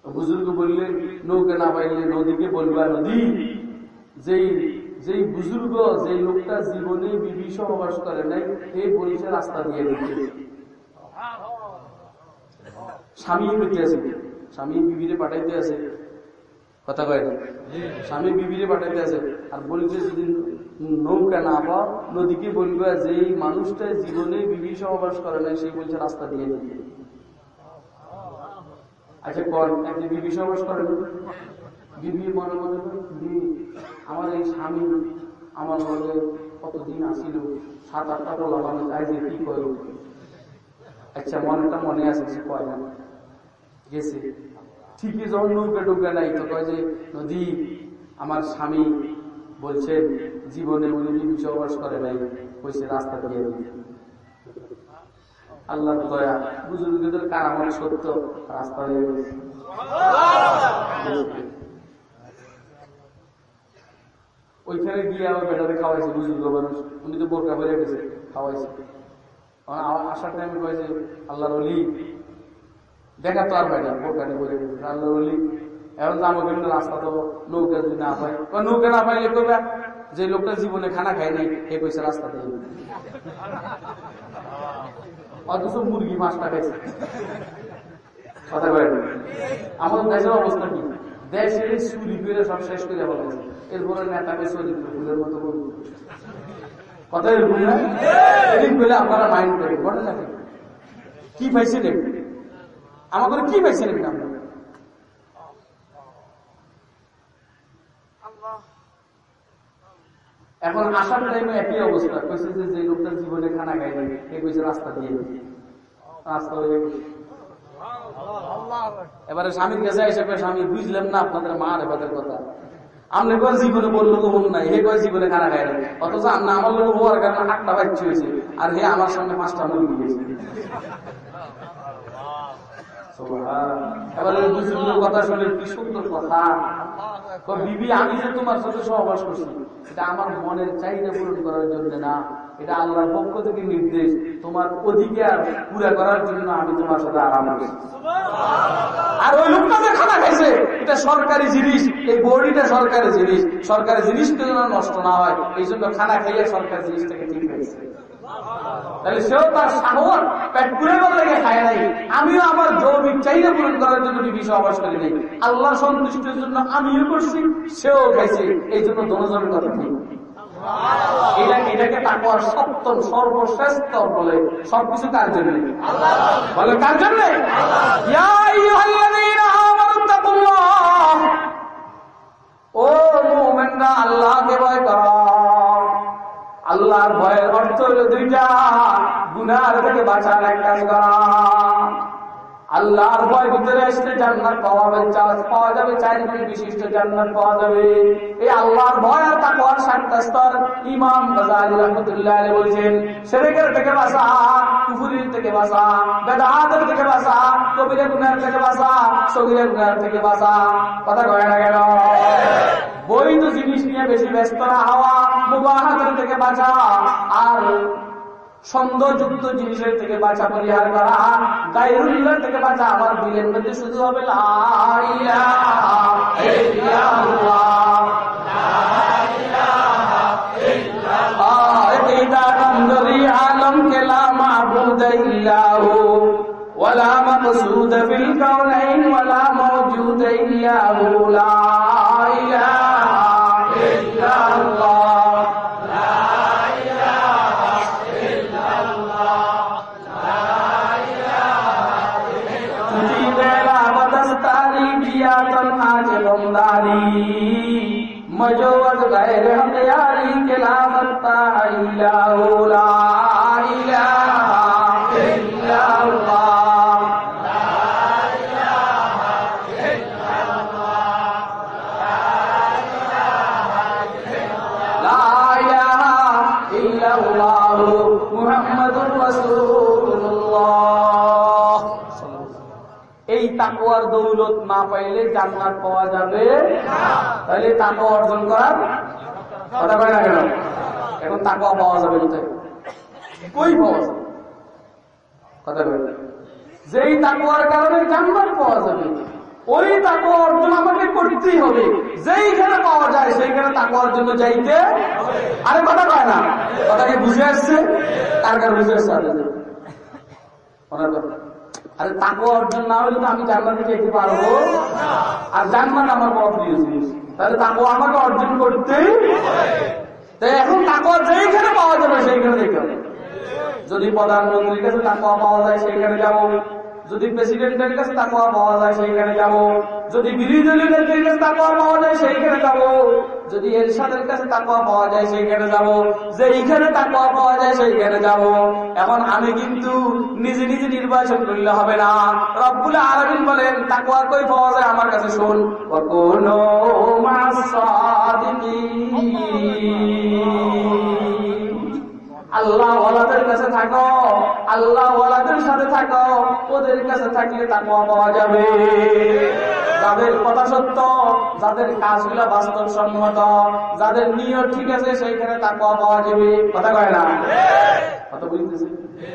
বুজুর্গ বললেন নৌকা না পাইলে নদীকে বলবা নদী। যেই যেই বুজুর্গ যে লোকটা জীবনে বিবি সহবাস করে নাই এই বলছে, রাস্তা দিয়ে দিতে স্বামী পেতে আছে। স্বামী বিবিরে পাঠাইতে আছে। কথা কয় না? স্বামী বিবিরে পাঠাইতে আছে। আর বলছে যদি নৌকা না পাও নদীকে বলবে যে এই মানুষটা জীবনে বিবি সহবাস করে নাই, সেই বলছে রাস্তা দিয়ে দিতে আচ্ছা কর আপনি বিবি সহবাস করেন? বিবি মনে মনে আমার এই স্বামী আমার মনে কতদিন আসিল? সাত আটটা বলা মানে তাই যে কি করো আচ্ছা মনটা মনে আছে সে কয় না? গেছে ঠিকই যখন নৌকা টুকা নাই, তো কয় যে, নদী, আমার স্বামী বলছেন, জীবনে উনি বিবি করে নাই, কইছে, রাস্তা দিয়ে। আল্লাহ দয়া, বুজুর্গদের কারামত সত্য, রাস্তা গেছে ওইখানে গিয়ে আমার বেটারে খাওয়াইছে, বুজুর্গ মানুষ। উনি তো বোরকা বেড়ে গেছে, খাওয়াইছে। আমার আসার টাইমে কয়েছে আল্লাহর অলি দেখা তো আর ভাইটা বোরকানি বলে আল্লাহর অলি এখন যাব কিন্তু রাস্তা তো নৌকা যদি না পাই বা নৌকা না পাইলে করবে যে লোকটা জীবনে খানা খায় নাই এ পয়সা রাস্তাতে অথচ মুরগি মাছটা খাইছে না। আমাদের দেশের অবস্থা কি? দেশের চুরি করে সব শেষ করে ফেলেছে এরপরে নেতাকে চরিত্র ফুলের মতো করব কথা এরকম না? এদিন পেলে আপনারা মাইন্ড করে বলে না? কি পাইছে নেবে আমাকে কি পাইছে নেবেন আপনারা এখন আসার টাইমে একই অবস্থা। কইছে যে যে লোকটা জীবনে খানা খায় নাই এ কইছে রাস্তা দিয়ে। এবারে স্বামীর কাছে এসে স্বামী বুঝলাম না আপনাদের মা রেবাদের কথা? আপনি কয়, জীবনে বলল তো মন নাই। হে কয়, জীবনে খানা না অথচ আপনি আমার লোক হওয়ার কারণে আটটা বাচ্চা হয়েছে। আর হে আমার সামনে পাঁচটা মুরগি গেছে এবারে দুজনের কথা শুনে কি সুন্দর কথা? বিবি আমি যে তোমার সাথে সহবাস করছি এটা আমার মনের চাহিদা পূরণ করার জন্য না এটা আল্লাহর পক্ষ থেকে নির্দেশ। তোমার অধিকার পুরা করার জন্য আমি তোমার সাথে আরাম করছি আর ওই লোকটা যে খানা খাইছে এটা সরকারি জিনিস। এই বডিটা সরকারি জিনিস। সরকারি জিনিসটা যেন নষ্ট না হয় এই জন্য খানা খাইয়ে সরকারি জিনিসটাকে ঠিক খাইছে তাহলে সেও তার পেট খায় নাই। আমিও আমার চাহিদা পূরণ করার জন্য করি নাই। আল্লাহ সন্তুষ্টির জন্য আমিও করছি, সেও খাইছে। এই জন্য কথা সর্বশ্রেষ্ঠ বলে জন্য? বলে জন্য? ও ভয় করো। আল্লাহর ভয়ের অর্থ হলো দুইটা। গুনার থেকে বাঁচার এক কাজ করা। আল্লাহর ভয় ভিতরে আসলে জান্নাত পাওয়া যাবে চাষ পাওয়া যাবে চার গুণ বিশিষ্ট জান্নাত পাওয়া যাবে। এই আল্লাহর ভয় আর তাকওয়ার সাতটা স্তর ইমাম গাজালি রাহমাতুল্লাহ আলাইহি বলেছেন শিরকের থেকে বাঁচা, কুফরির থেকে বাঁচা বেদাতের থেকে বাঁচা কবিরা গুনাহ থেকে বাঁচা সগীরা গুনাহ থেকে বাঁচা। কথা কয় না কেন? বৈধ জিনিস নিয়ে বেশি ব্যস্ত না হওয়া, মুবাহাতের থেকে বাঁচা আর সন্দেহযুক্ত জিনিসের থেকে বাঁচা, পরিহার করা গাইরুল্লাহ থেকে বাঁচা আবার দিলের মধ্যে শুধু হবে আলম কেলা মাহবুদ ولا مقصود في الكونين ولا موجود মজবত গায়ে হতারী কে নামা এই তাকুয়ার দৌলত না পাইলে জান্নাত পাওয়া যাবে তাহলে তাকওয়া অর্জন করার কথা কয় না কেন? এখন তাকওয়া পাওয়া যাবে কোথায় কই পাওয়া যাবে? কথা যেই তাকওয়ার কারণে জান্নাত পাওয়া যাবে, ওই তাকওয়া অর্জন আমাকে করতেই হবে। যেইখানে পাওয়া যায়, সেইখানে তাকওয়ার জন্য যাইতে আরে কথা কয় না। কথাকে বুঝে আসছে? তার কার বুঝে আসছে কথা। আরে তাকওয়া অর্জন না হলে তো আমি জান্নাতে যেতে পারব। আর জান্নাত আমার প্রিয় জিনিস তাহলে তাকে আমাকে অর্জন করতে তাই এখন তাকওয়া যেইখানে পাওয়া যাবে সেইখানে যেতে যদি প্রধানমন্ত্রীর কাছে টাকা পাওয়া যায়, সেইখানে যাব। যদি প্রেসিডেন্টের কাছে তাকওয়া পাওয়া যায়, সেইখানে যাব। যদি বিরোধী দলীয় নেত্রীর কাছে তাকওয়া পাওয়া যায়, সেইখানে যাব। যদি এরশাদের কাছে তাকওয়া পাওয়া যায়, সেইখানে যাব। যে এইখানে তাকওয়া পাওয়া যায়, সেইখানে যাব। এখন আমি কিন্তু নিজে নিজে নির্বাচন করলে হবে না। রব্বুল আলামিন বলেন, তাকওয়া কই পাওয়া যায়? আমার কাছে শোন। কোনো আল্লাহ ওয়ালাদের কাছে থাকো। আল্লাহ সাথে থাকো। ওদের কাছে থাকলে তাকওয়া পাওয়া যাবে। যাদের কথা সত্য, যাদের কাজগুলা বাস্তব সম্মত যাদের নিয়ত ঠিক আছে, সেইখানে তাকুয়া পাওয়া যাবে। কথা কয় না? কথা বুঝতেছে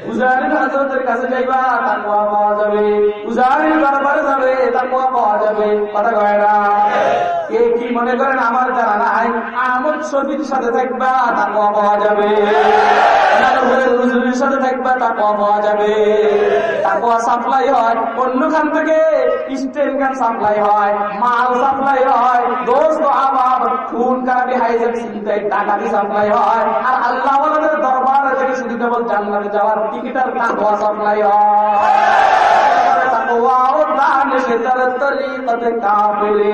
উজারির হাজরতের কাছে যাইবা তাকুয়া পাওয়া যাবে। উজারির দরবারে যাবে তাকুয়া পাওয়া যাবে। কথা কয় না? কে কি মনে করেন আমার জানা নাই? আমদ শরীর সাথে থাকবা তাকুয়া পাওয়া পাওয়া যাবে। আর আল্লাহ দরবার থেকে শুধু কেবল জান্নাতে যাওয়ার টিকিট আর তাকুয়া সাপ্লাই হয়। তাকুয়া ও দান সে তার তরিকতে কাফিরে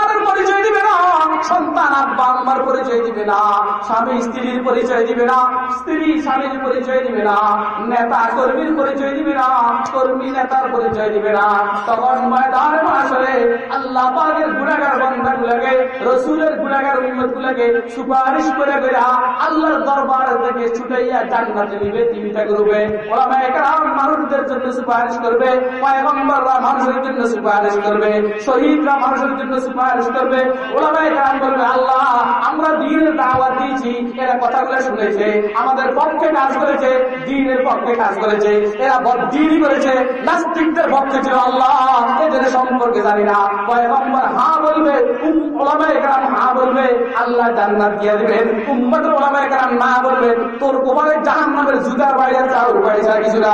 সন্তান আব্বা আম্মার পরিচয় দিবে না, স্বামী স্ত্রীর পরিচয় দিবে না, স্ত্রী স্বামীর পরিচয় দিবে না, নেতা কর্মীর পরিচয় দিবে না, কর্মী নেতার পরিচয় দিবে না। তখন ময়দান মাসরে আল্লাহ পাকের গুণাগার বন্ধা গুলাকে রসুলের গুণাগার উন্মত গুলাকে সুপারিশ করে বেরা আল্লাহর দরবার থেকে ছুটাইয়া জান্নাতে নিবে তিনটা করবে। মানুষদের জন্য সুপারিশ করবে, পয়গম্বররা মানুষের জন্য সুপারিশ করবে, শহীদরা মানুষের জন্য সুপারিশ করবে ওলামা একরাম করবে আল্লাহ। আমরা দিনের দাওয়াত দিয়েছি, এরা কথাগুলো শুনেছে, আমাদের পক্ষে কাজ করেছে, দিনের পক্ষে কাজ করেছে, এরা বদিনই করেছে, নাস্তিকদের পক্ষে ছিল আল্লাহ। এদের সম্পর্কে জানি না। বলবে আল্লাহ জান্নাত দিয়ে দিবেন। একরাম না বলবে তোর কোপালে জাহান নামের জুতার বাইরে ছাড়া কিছু না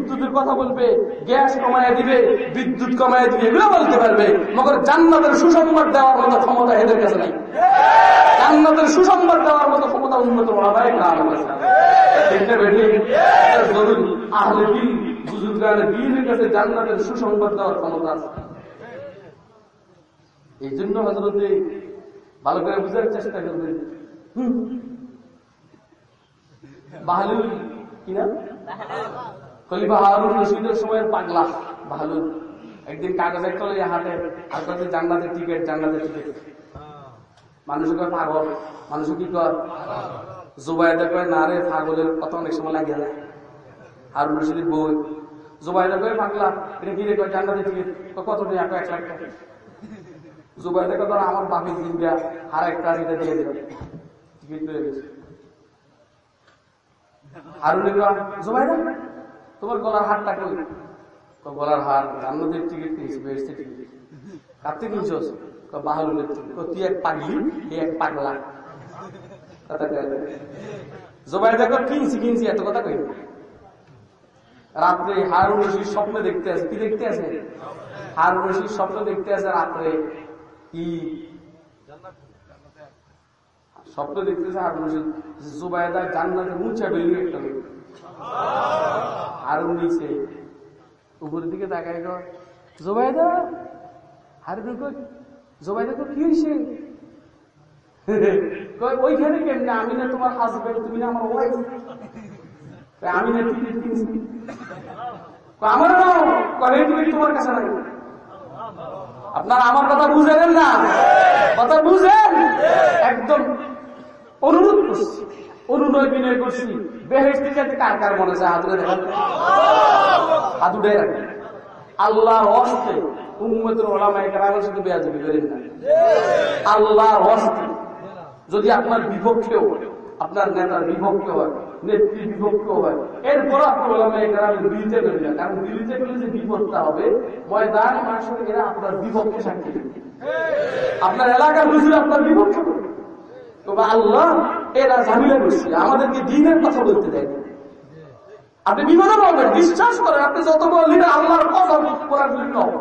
বিদ্যুতের কথা বলবে, গ্যাস কমায় দিবে, বিদ্যুৎ কমায় দিবে, এগুলো বলতে পারবে। মগর জান্নাতের সুসংবাদ দেওয়ার মতো ক্ষমতা এদের কাছে নাই। জান্নাতের সুসংবাদ দেওয়ার মতো ক্ষমতা উন্নত হয় না কাছে। কাছে জান্নাতের কিনা খলিফা হারুন পাগলা বাহালুল একদিন কাগজ একটা লইয়া হাতে টিকিট জান্নাতের টিকিট পাগল। মানুষ কি কর জুবাইদা কয়, না রে, পাগলের কত অনেক সময় লাগিয়ে যায় হারুন রশিদের বই জুবাইদা কয়, পাগলা, এটা কি রে, কয়, জান্নাতের টিকিট কত টাকা এক লাখ টাকা? জুবাইদা কয় ধর আমার বাপের দিন দিয়া আর একটা এটা দিয়ে দিল টিকিট পেয়ে গেছে। হারুনের জোবাইদা তোমার গলার হারটা কই? তো গলার হার জান্নাতের টিকিট কিনছি বেহেস্তের টিকিট বাহালুলের তুই এক পাগলি এক পাগলা? না। জোবাইদা কিনছি কিনছি, এত কথা কই রাত্রে হারুন রশিদ স্বপ্ন দেখতে আছে। কি দেখতে আছে? হারুন রশিদ স্বপ্ন দেখতে আছে রাত্রে। কি? স্বপ্ন দেখতেছে আর জুবাইদা জান্নাতে মুছা বিল্ডিং একটা উপরের দিকে জুবাইদা জুবাইদা তো কি হয়েছে ওইখানে আমি না তোমার তুমি না আমার ওয়াইফ আমি না করে টিকিট তোমার কাছে আপনারা আমার কথা বুঝেন না? কথা বুঝেন? একদম অনুরোধ করছি। হস্তে যদি আপনার বিপক্ষেও আপনার নেতার বিভক্ত হয় নেত্রী বিভক্ত হয় এরপর আপনি ওলামায় কারামের বিরুদ্ধে করবেন কারণ বিরুদ্ধে করলে যে বিপদটা হবে, ময়দান মানুষের এরা আপনার বিপক্ষে সাক্ষী। আপনার এলাকার বুঝলে আপনার বিপক্ষ তবে আল্লাহ এরা ঝামেলা করছে আমাদেরকে দিনের কথা বলতে দেয়। আপনি বিপদে পাবেন বিশ্বাস করেন, আপনি যত বললেন আল্লাহর কথা কোরআন শরীফ নয়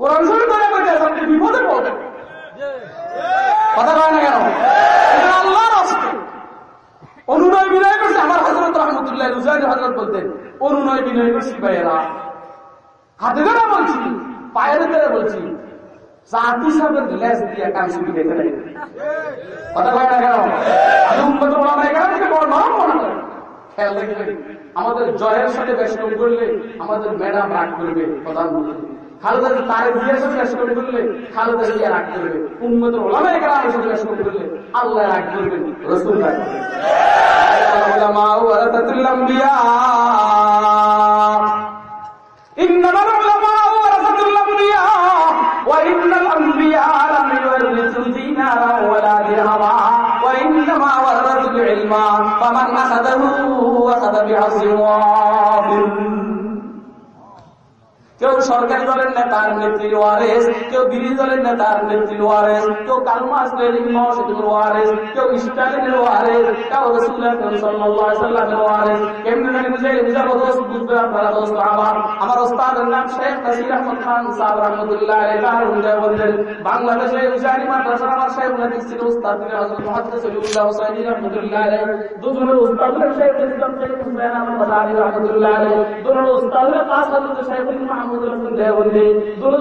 কোরআন শরীফ করে বলতে আপনি বিপদে পড়বেন। কথা কয় না কেন? এটা আল্লাহর অস্ত্র অনুনয় বিনয় করছে, আমার হজরত রহমতুল্লাহ রুজাইন হজরত বলতেন, অনুনয় বিনয় করছি ভাইয়েরা। হাতে ধরে বলছি, পায়ের ধরে বলছি আমাদের জয়ের সাথে বেষ্টন করলে আমাদের ম্যাডাম রাগ করবে প্রধানমন্ত্রী খালেদা তারে বেষ্টন করলে খালেদা দিয়ে রাগ করবে উন্নত ওলামা এখানে বেষ্টন করলে আল্লাহ রাগ করবেন রসুল রাগ করবেন ولا درهما وإنما ورثوا العلم فمن أخذه أخذ بحظ وافر কেউ সরকারি দলের নেতার নেত্রীর ওয়ারেস, কেউ বিরোধী দলের নেতার নেত্রীর ওয়ারেস, কেউ কালমাস ওয়ারেস, কেউ স্টালিনের ওয়ারেস, কেউ রসুল্লাহ সাল্লাল্লাহু আলাইহি সাল্লামের ওয়ারেস, কেমনে বুঝাবো দোস্ত বুঝবে আপনারা দোস্ত, আমার আমার ওস্তাদের নাম শেখ নাসির আহমদ খান সাহেব রহমতুল্লাহ আলাইহি তার উল্লেখ বললেন। বাংলাদেশে উজানি মাদ্রাসার আমার শেখ উল্লেখ ছিল উস্তাদ, তিনি হযরত মুহাদ্দিস সলিউল্লাহ হুসাইনি উস্তাদ শেখ ইসলাম শেখ হুসাইন উস্তাদ হলেন কাস শেখ মাহমুদ রসুল দেওবন্দি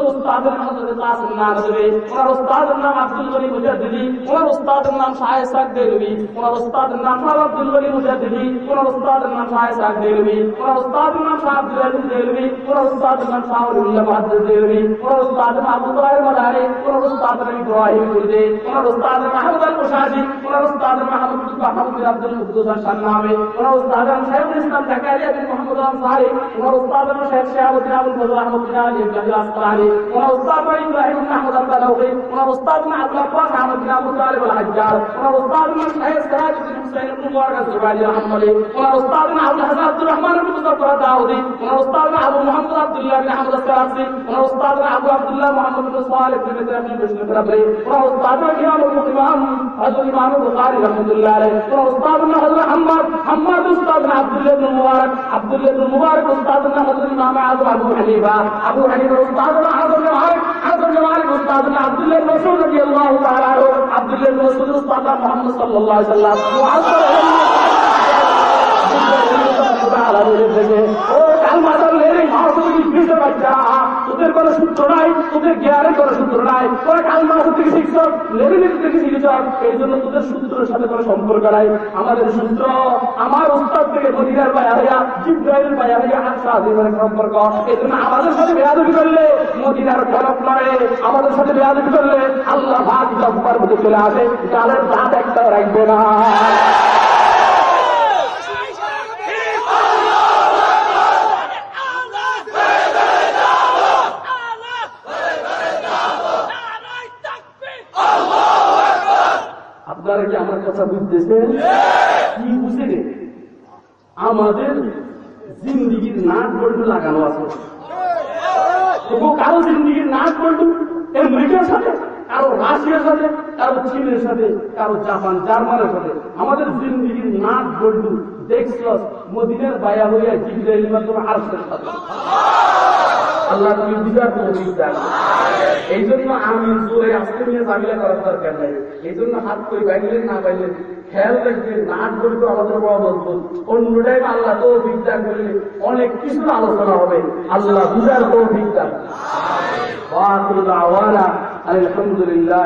উস্তাদের নাম হযরত কাসিম নানবী ওনার উস্তাদের নাম আব্দুল গনি মুজাদ্দিদি ওনার উস্তাদের নাম শাহ ইসহাক দেলবি ওনার উস্তাদের নাম শাহ আব্দুল গনি মুজাদ্দিদি ওনার উস্তাদের নাম শাহ ইসহাক দেলবি ওনার উস্তাদের নাম শাহ আব্দুল আজিজ দেলবি ওনার উস্তাদের নাম শাহ উল্লাহ মুহাদ্দিস দেলবি ওনার উস্তাদের নাম আবু তাহের মাদারি ওনার উস্তাদের নাম ইব্রাহিম কুরদি ওনার উস্তাদের মাহমুদ আল মুশাহি ওনার উস্তাদের মাহমুদ মাহমুদ আব্দুল কুদ্দুস শান্নামে ওনার উস্তাদের নাম শাইখুল ইসলাম জাকারিয়া বিন মুহাম্মদ আনসারী ওনার উস্তাদের নাম শেখ শাহাবুদ্দিন আবুল ফজল আহমদ বিন আলী ইবনে আসকালানি ওনার উস্তাদ নাম ইব্রাহিম বিন আহমদ আল-তালাউহি ওনার উস্তাদ নাম আবুল আব্বাস আহমদ বিন আবু তালিব আল-হাজ্জার ওনার উস্তাদ নাম শাইখ সিরাজ বিন হুসাইন ইবনে মুবারক আল-জুবাইরি রাহমাতুল্লাহ ওনার উস্তাদ নাম আবুল হাসান আব্দুর রহমান ইবনে মুজাফফর দাউদি ওনার উস্তাদ নাম আবু মুহাম্মদ আব্দুল্লাহ বিন আহমদ আস-সারাসি ওনার উস্তাদ নাম আবু আব্দুল্লাহ মুহাম্মদ বিন সালিহ বিন মিত্র বিন বিশর ফরাবরি ওনার উস্তাদ নাম ইমাম ইমাম হযরত ইমাম বুখারী রাহমাতুল্লাহ আলাইহি ওনার উস্তাদ নাম হযরত হাম্মাদ হাম্মাদ উস্তাদ নাম আব্দুল্লাহ বিন মুবারক আব্দুল্লাহ বিন মুবারক উস্তাদ নাম হযরত ইমাম আযম আবু হানিফা আবু হানিফা উস্তাদ নাম আযম বিন মালিক আযম বিন মালিক উস্তাদ নাম আব্দুল্লাহ তোদের কোনো সূত্র নাই, তোদের জ্ঞানের কোনো সূত্র নাই, তোরা কালমা থেকে শিখছ লেভেলের থেকে শিখেছ, এই জন্য তোদের সূত্রের সাথে কোনো সম্পর্ক নাই। আমাদের সূত্র, আমার উস্তাদ থেকে মদিনার পায়া হইয়া জিব্রাইলের পায়া হইয়া আদিমের সম্পর্ক। এই জন্য আমাদের সাথে বেয়াদবি করলে মদিনার গরব নড়ে আমাদের সাথে বেয়াদবি করলে আল্লাহ ভাগ জব্বার মধ্যে চলে আসে তাদের দাঁত একটাও রাখবে না। আপনারা কি আমার কথা বুঝতেছেন? কি বুঝে আমাদের জিন্দিগির নাক বল্টু লাগানো আছে। কারও জিন্দিগির নাক বল্টু আমেরিকার সাথে, কারও রাশিয়ার সাথে, কারও চীনের সাথে, কারও জাপান, জার্মানের সাথে। আমাদের জিন্দিগির নাক বল্টু দেখছ, মদিনের বায়া হইয়া মাধ্যমে আর সাথে। আল্লাহ তুমি দিদার তৌফিক দান এই জন্য আমি জোরে আজকে নিয়ে জামিলা করার দরকার নাই। এই জন্য হাত করে বাইলেন না বাইলেন খেয়াল রাখবেন নাট তো আমাদের বড় মজবুত অন্য টাইম আল্লাহ তৌফিক দান করলে অনেক কিছু আলোচনা হবে। আল্লাহ বুঝার তৌফিক দান। আলহামদুলিল্লাহ।